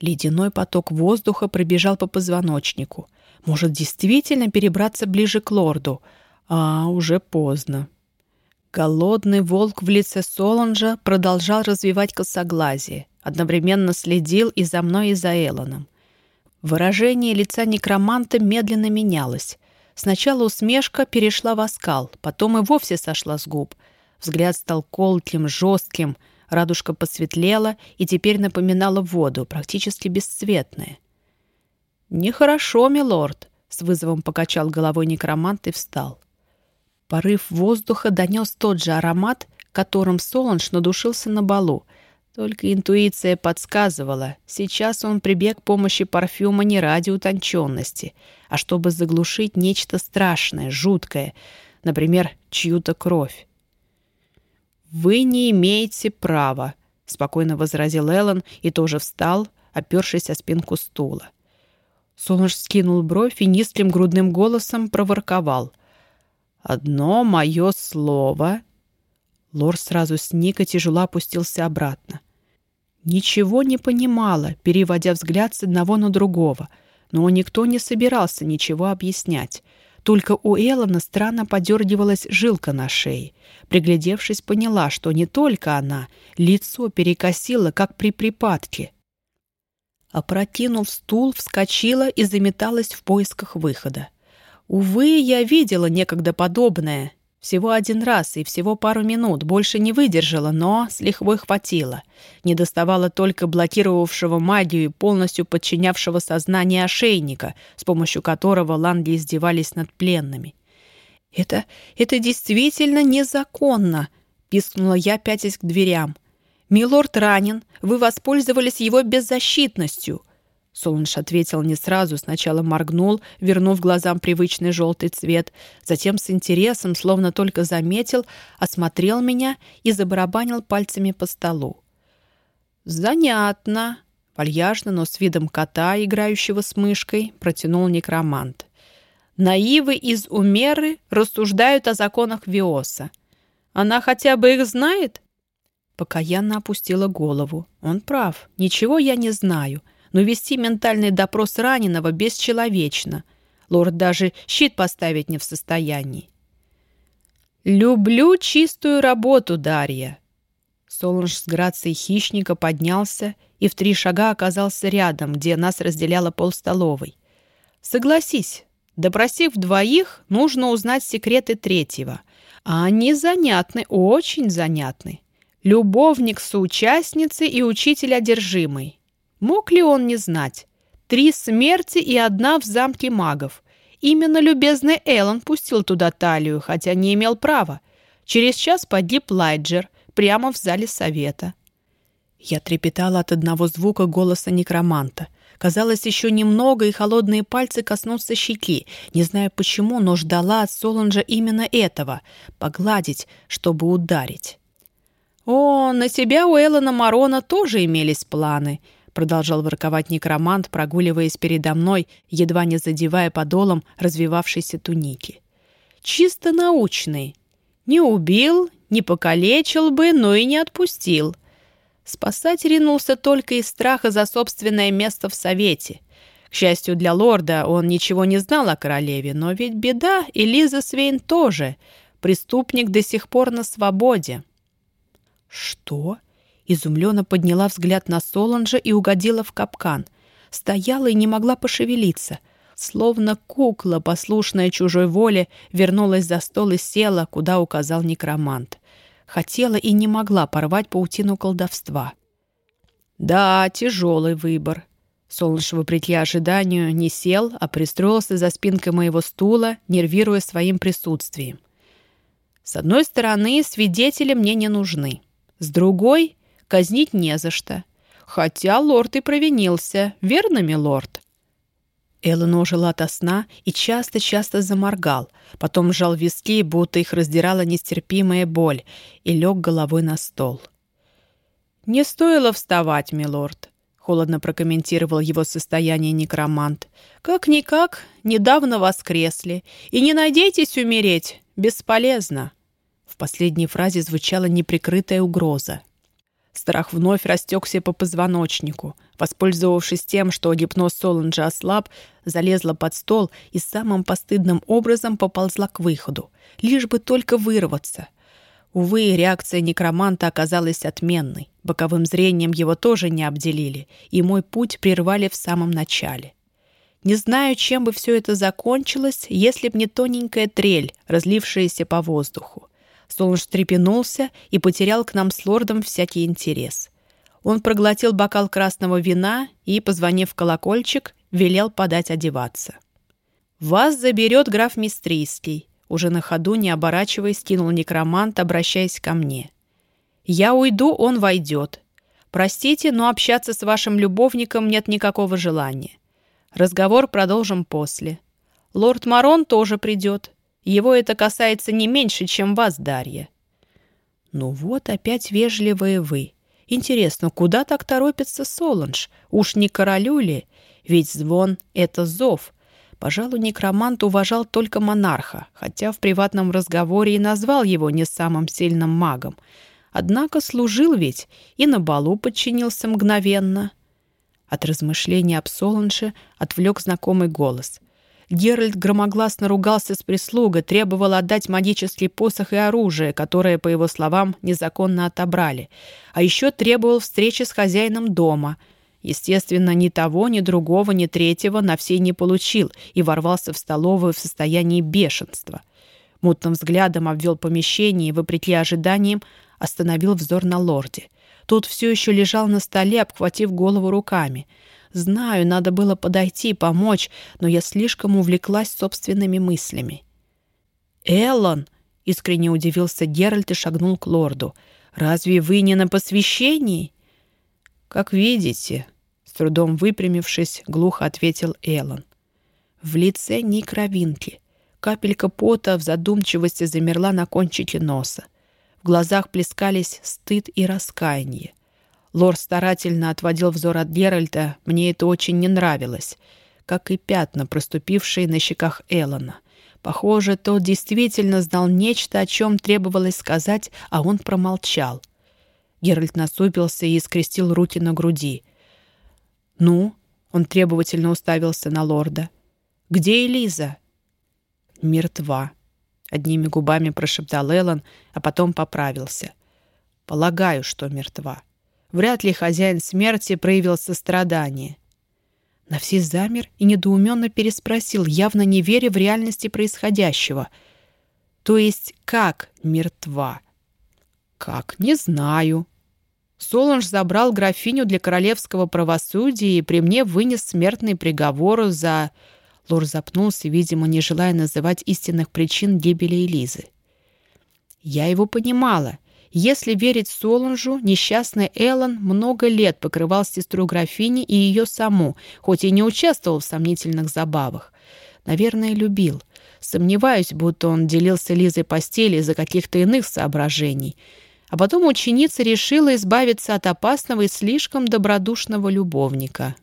Ледяной поток воздуха пробежал по позвоночнику. Может, действительно перебраться ближе к лорду? А, уже поздно. Голодный волк в лице Солонжа продолжал развивать косоглазие, одновременно следил и за мной, и за Элоном. Выражение лица некроманта медленно менялось. Сначала усмешка перешла в оскал, потом и вовсе сошла с губ — Взгляд стал колким, жестким, радужка посветлела и теперь напоминала воду, практически бесцветная. «Нехорошо, милорд», — с вызовом покачал головой некромант и встал. Порыв воздуха донес тот же аромат, которым Соланж надушился на балу. Только интуиция подсказывала, сейчас он прибег к помощи парфюма не ради утонченности, а чтобы заглушить нечто страшное, жуткое, например, чью-то кровь. «Вы не имеете права», — спокойно возразил Эллен и тоже встал, опершись о спинку стула. Солнж скинул бровь и низким грудным голосом проворковал. «Одно мое слово...» Лор сразу сник и тяжело опустился обратно. Ничего не понимала, переводя взгляд с одного на другого, но никто не собирался ничего объяснять. Только у Эллона странно подергивалась жилка на шее. Приглядевшись, поняла, что не только она, лицо перекосило, как при припадке. Опрокинув стул, вскочила и заметалась в поисках выхода. Увы, я видела некогда подобное, всего один раз и всего пару минут, больше не выдержала, но с лихвой хватило. Не доставало только блокировавшего магию и полностью подчинявшего сознание ошейника, с помощью которого ланги издевались над пленными. «Это... это действительно незаконно!» — пискнула я, пятясь к дверям. «Милорд ранен, вы воспользовались его беззащитностью. Солнж ответил не сразу, сначала моргнул, вернув глазам привычный желтый цвет, затем с интересом, словно только заметил, осмотрел меня и забарабанил пальцами по столу. «Занятно!» — Вальяжно, но с видом кота, играющего с мышкой, протянул некромант. Наивы из Умеры рассуждают о законах Виоса. Она хотя бы их знает? Покаянно опустила голову. Он прав. Ничего я не знаю. Но вести ментальный допрос раненого бесчеловечно. Лорд даже щит поставить не в состоянии. «Люблю чистую работу, Дарья!» Солунж с грацией хищника поднялся и в три шага оказался рядом, где нас разделяла полстоловой. «Согласись, допросив двоих, нужно узнать секреты третьего. А они занятны, очень занятны. Любовник соучастницы и учитель одержимый. Мог ли он не знать? Три смерти и одна в замке магов. Именно любезный Эллен пустил туда талию, хотя не имел права. Через час погиб Лайджер прямо в зале совета. Я трепетала от одного звука голоса некроманта. Казалось, еще немного, и холодные пальцы коснутся щеки. Не знаю почему, но ждала от Соланжа именно этого — погладить, чтобы ударить. «О, на себя у Эллона Марона тоже имелись планы», — продолжал ворковать некромант, прогуливаясь передо мной, едва не задевая подолом развивавшейся туники. «Чисто научный. Не убил, не покалечил бы, но и не отпустил. Спасать ринулся только из страха за собственное место в Совете. К счастью для лорда, он ничего не знал о королеве, но ведь беда, и Лиза Свейн тоже. Преступник до сих пор на свободе. «Что?» Изумленно подняла взгляд на Соланжа и угодила в капкан. Стояла и не могла пошевелиться. Словно кукла, послушная чужой воле, вернулась за стол и села, куда указал некромант. Хотела и не могла порвать паутину колдовства. «Да, тяжелый выбор», Солнж, вопреки ожиданию, не сел, а пристроился за спинкой моего стула, нервируя своим присутствием. С одной стороны, свидетели мне не нужны. С другой, казнить не за что. Хотя лорд и провинился, верно, милорд?» Эллен ожил ото сна и часто-часто заморгал, потом сжал виски, будто их раздирала нестерпимая боль, и лег головой на стол. «Не стоило вставать, милорд», — холодно прокомментировал его состояние некромант. «Как-никак, недавно воскресли, и не надейтесь умереть, бесполезно». В последней фразе звучала неприкрытая угроза. Страх вновь растекся по позвоночнику. Воспользовавшись тем, что гипноз Соланджа ослаб, залезла под стол и самым постыдным образом поползла к выходу. Лишь бы только вырваться. Увы, реакция некроманта оказалась отменной. Боковым зрением его тоже не обделили, и мой путь прервали в самом начале. Не знаю, чем бы все это закончилось, если б не тоненькая трель, разлившаяся по воздуху. Солнж трепенулся и потерял к нам с лордом всякий интерес. Он проглотил бокал красного вина и, позвонив в колокольчик, велел подать одеваться. «Вас заберет граф Мистрийский», уже на ходу, не оборачиваясь, кинул некромант, обращаясь ко мне. «Я уйду, он войдет. Простите, но общаться с вашим любовником нет никакого желания. Разговор продолжим после. Лорд Марон тоже придет. Его это касается не меньше, чем вас, Дарья». «Ну вот опять вежливые вы. Интересно, куда так торопится Соланж? Уж не королю ли? Ведь звон — это зов». Пожалуй, некромант уважал только монарха, хотя в приватном разговоре и назвал его не самым сильным магом. Однако служил ведь и на балу подчинился мгновенно. От размышления об Соланже отвлек знакомый голос — Геральт громогласно ругался с прислугой, требовал отдать магический посох и оружие, которое, по его словам, незаконно отобрали. А еще требовал встречи с хозяином дома. Естественно, ни того, ни другого, ни третьего на всей не получил и ворвался в столовую в состоянии бешенства. Мутным взглядом обвел помещение и, вопреки ожиданиям, остановил взор на лорде. Тот все еще лежал на столе, обхватив голову руками — Знаю, надо было подойти, помочь, но я слишком увлеклась собственными мыслями. «Эллон!» — искренне удивился Геральт и шагнул к лорду. «Разве вы не на посвящении?» «Как видите», — с трудом выпрямившись, глухо ответил Эллон. В лице ни кровинки. Капелька пота в задумчивости замерла на кончике носа. В глазах плескались стыд и раскаяние. Лор старательно отводил взор от Геральта, мне это очень не нравилось, как и пятна, проступившие на щеках Эллона. Похоже, тот действительно знал нечто, о чем требовалось сказать, а он промолчал. Геральт насупился и скрестил руки на груди. «Ну?» — он требовательно уставился на лорда. «Где Элиза?» «Мертва», — одними губами прошептал Эллен, а потом поправился. «Полагаю, что мертва. Вряд ли хозяин смерти проявил сострадание». Навсис замер и недоуменно переспросил, явно не веря в реальности происходящего. «То есть как мертва?» «Как? Не знаю». Солонж забрал графиню для королевского правосудия и при мне вынес смертный приговор за... Лор запнулся, видимо, не желая называть истинных причин гибели Элизы. Я его понимала. Если верить Солонжу, несчастный Эллен много лет покрывал сестру графини и ее саму, хоть и не участвовал в сомнительных забавах. Наверное, любил. Сомневаюсь, будто он делился Лизой постели из-за каких-то иных соображений. А потом ученица решила избавиться от опасного и слишком добродушного любовника.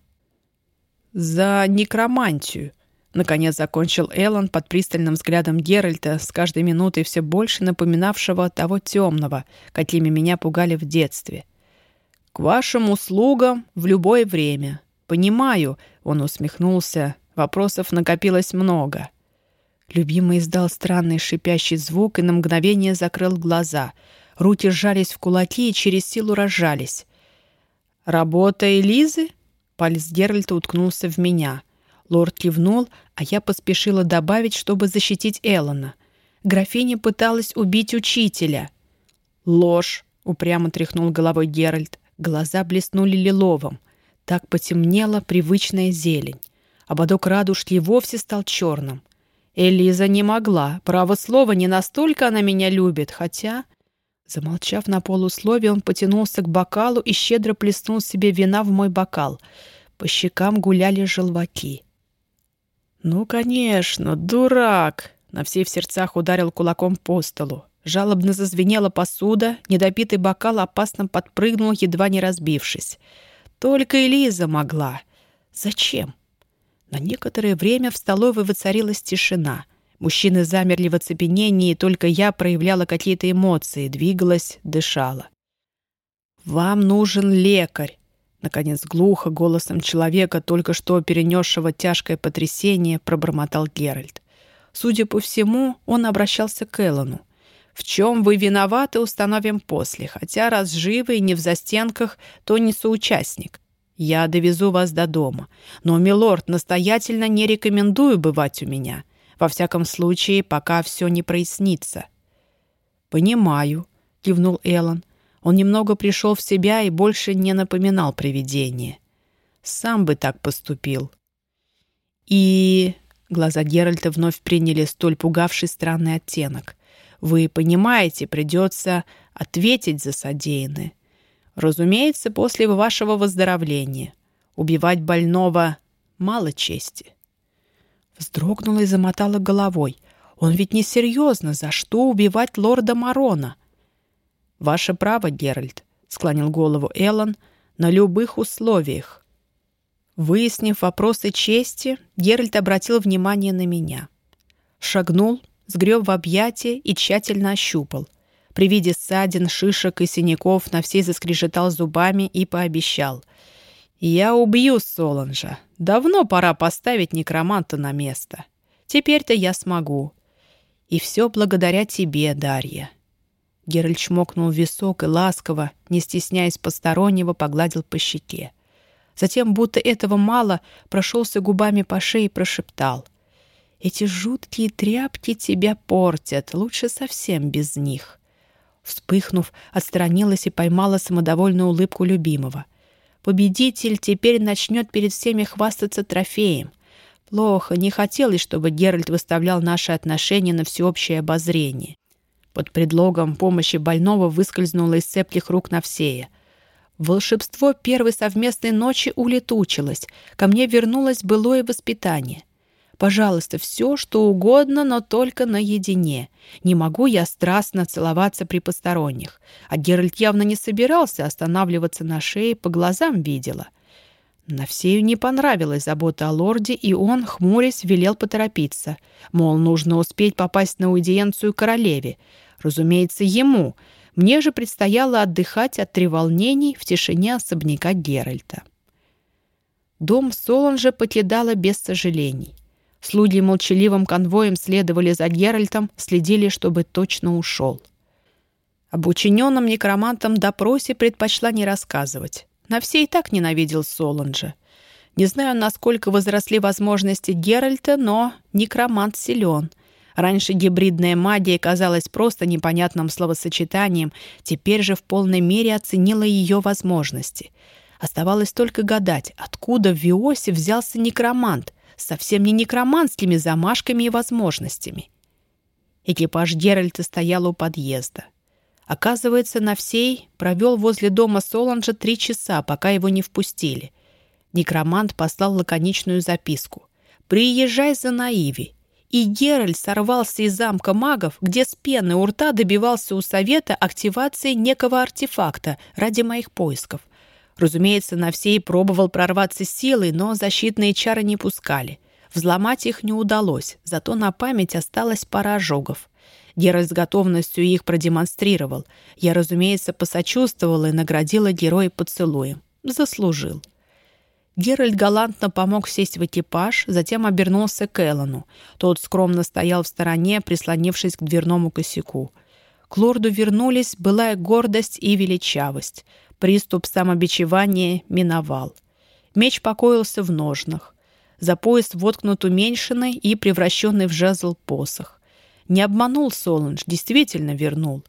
«За некромантию», Наконец закончил Эллен под пристальным взглядом Геральта, с каждой минутой все больше напоминавшего того темного, какими меня пугали в детстве. «К вашим услугам в любое время. Понимаю», — он усмехнулся, — «вопросов накопилось много». Любимый издал странный шипящий звук и на мгновение закрыл глаза. Руки сжались в кулаки и через силу разжались. «Работа Элизы?» Палец Геральта уткнулся в меня. Лорд кивнул, а я поспешила добавить, чтобы защитить Эллона. Графиня пыталась убить учителя. «Ложь!» — упрямо тряхнул головой Геральт. Глаза блеснули лиловым. Так потемнела привычная зелень. Ободок радужки вовсе стал черным. Элиза не могла. Право слова, не настолько она меня любит, хотя... Замолчав на полусловие, он потянулся к бокалу и щедро плеснул себе вина в мой бокал. По щекам гуляли желваки. «Ну, конечно, дурак!» На всей в сердцах ударил кулаком по столу. Жалобно зазвенела посуда, недопитый бокал опасно подпрыгнул, едва не разбившись. Только Элиза могла. Зачем? На некоторое время в столовой воцарилась тишина. Мужчины замерли в оцепенении, только я проявляла какие-то эмоции, двигалась, дышала. «Вам нужен лекарь», Наконец, глухо, голосом человека, только что перенесшего тяжкое потрясение, пробормотал Геральт. Судя по всему, он обращался к Эллону. «В чем вы виноваты, установим после, хотя раз живы и не в застенках, то не соучастник. Я довезу вас до дома. Но, милорд, настоятельно не рекомендую бывать у меня. Во всяком случае, пока все не прояснится». «Понимаю», — кивнул Эллон. Он немного пришел в себя и больше не напоминал привидение. Сам бы так поступил. И... Глаза Геральта вновь приняли столь пугавший странный оттенок. «Вы понимаете, придется ответить за содеянное. Разумеется, после вашего выздоровления. Убивать больного мало чести». Вздрогнула и замотала головой. «Он ведь несерьезно. За что убивать лорда Марона?» «Ваше право, Геральт», — склонил голову Эллен, — «на любых условиях». Выяснив вопросы чести, Геральт обратил внимание на меня. Шагнул, сгреб в объятия и тщательно ощупал. При виде ссадин, шишек и синяков на все заскрежетал зубами и пообещал. «Я убью Соланжа. Давно пора поставить некроманта на место. Теперь-то я смогу. И все благодаря тебе, Дарья». Геральт чмокнул висок и ласково, не стесняясь постороннего, погладил по щеке. Затем, будто этого мало, прошелся губами по шее и прошептал. «Эти жуткие тряпки тебя портят, лучше совсем без них». Вспыхнув, отстранилась и поймала самодовольную улыбку любимого. «Победитель теперь начнет перед всеми хвастаться трофеем. Плохо, не хотелось, чтобы Геральт выставлял наши отношения на всеобщее обозрение. Под предлогом помощи больного выскользнула из цепких рук Навсея. Волшебство первой совместной ночи улетучилось. Ко мне вернулось былое воспитание. Пожалуйста, все, что угодно, но только наедине. Не могу я страстно целоваться при посторонних. А Геральт явно не собирался останавливаться на шее, по глазам видела. Навсею не понравилась забота о лорде, и он, хмурясь, велел поторопиться. Мол, нужно успеть попасть на аудиенцию королеве. Разумеется, ему. Мне же предстояло отдыхать от треволнений в тишине особняка Геральта. Дом Солонжа покидала без сожалений. Слуги молчаливым конвоем следовали за Геральтом, следили, чтобы точно ушел. Об учиненном некромантом допросе предпочла не рассказывать. На все и так ненавидел Солонжа. Не знаю, насколько возросли возможности Геральта, но некромант силен. Раньше гибридная магия казалась просто непонятным словосочетанием, теперь же в полной мере оценила ее возможности. Оставалось только гадать, откуда в Виосе взялся некромант, совсем не некроманскими замашками и возможностями. Экипаж Геральта стоял у подъезда. Оказывается, Навсей провел возле дома Соланжа три часа, пока его не впустили. Некромант послал лаконичную записку. «Приезжай за Наиви». И Геральт сорвался из замка магов, где с пены у рта добивался у совета активации некого артефакта ради моих поисков — Разумеется, на всей пробовал прорваться силой, но защитные чары не пускали. Взломать их не удалось, зато на память осталась пара ожогов. Геральт с готовностью их продемонстрировал. Я, разумеется, посочувствовала и наградила героя поцелуем. Заслужил. Геральт галантно помог сесть в экипаж, затем обернулся к Эллону. Тот скромно стоял в стороне, прислонившись к дверному косяку. К лорду вернулись былая гордость и величавость. Приступ самобичевания миновал. Меч покоился в ножнах. За пояс воткнут уменьшенный и превращенный в жезл посох. Не обманул Соланж, действительно вернул.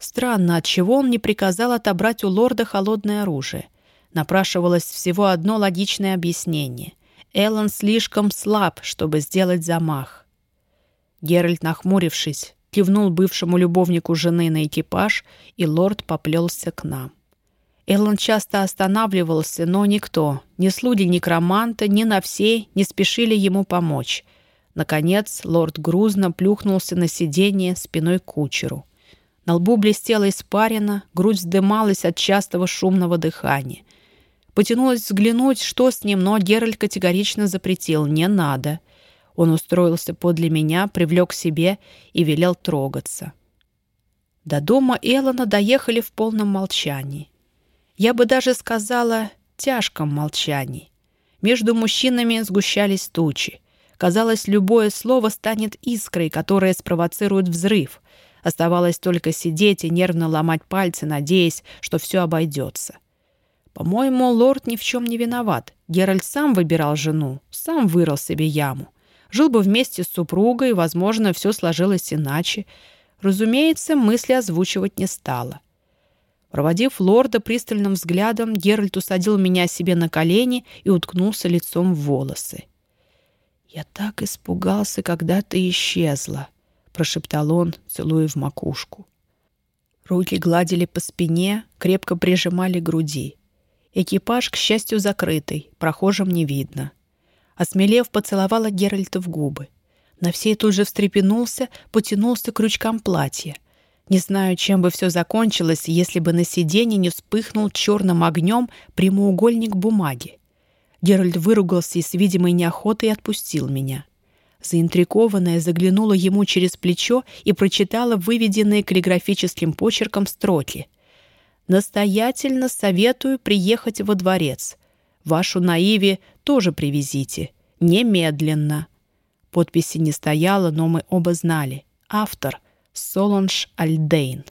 Странно, отчего он не приказал отобрать у лорда холодное оружие. Напрашивалось всего одно логичное объяснение. Эллен слишком слаб, чтобы сделать замах. Геральт, нахмурившись, кивнул бывшему любовнику жены на экипаж, и лорд поплелся к нам. Эллен часто останавливался, но никто, ни слуги некроманта, ни на все не спешили ему помочь. Наконец лорд грузно плюхнулся на сиденье спиной к кучеру. На лбу блестела испарина, грудь вздымалась от частого шумного дыхания. Потянулась взглянуть, что с ним, но Геральт категорично запретил «не надо». Он устроился подле меня, привлек к себе и велел трогаться. До дома Эллона доехали в полном молчании. Я бы даже сказала, тяжком молчании. Между мужчинами сгущались тучи. Казалось, любое слово станет искрой, которая спровоцирует взрыв. Оставалось только сидеть и нервно ломать пальцы, надеясь, что все обойдется. По-моему, лорд ни в чем не виноват. Геральт сам выбирал жену, сам вырыл себе яму. Жил бы вместе с супругой, возможно, все сложилось иначе. Разумеется, мысли озвучивать не стала. — Проводив лорда пристальным взглядом, Геральт усадил меня себе на колени и уткнулся лицом в волосы. «Я так испугался, когда ты исчезла», — прошептал он, целуя в макушку. Руки гладили по спине, крепко прижимали груди. Экипаж, к счастью, закрытый, прохожим не видно. Осмелев, поцеловала Геральта в губы. На всей тут же встрепенулся, потянулся к крючкам платья. Не знаю, чем бы все закончилось, если бы на сиденье не вспыхнул черным огнем прямоугольник бумаги. Геральт выругался и с видимой неохотой отпустил меня. Заинтрикованная заглянула ему через плечо и прочитала выведенные каллиграфическим почерком строки. «Настоятельно советую приехать во дворец. Вашу наиви тоже привезите. Немедленно». Подписи не стояло, но мы оба знали. Автор — Солонж Альдейн.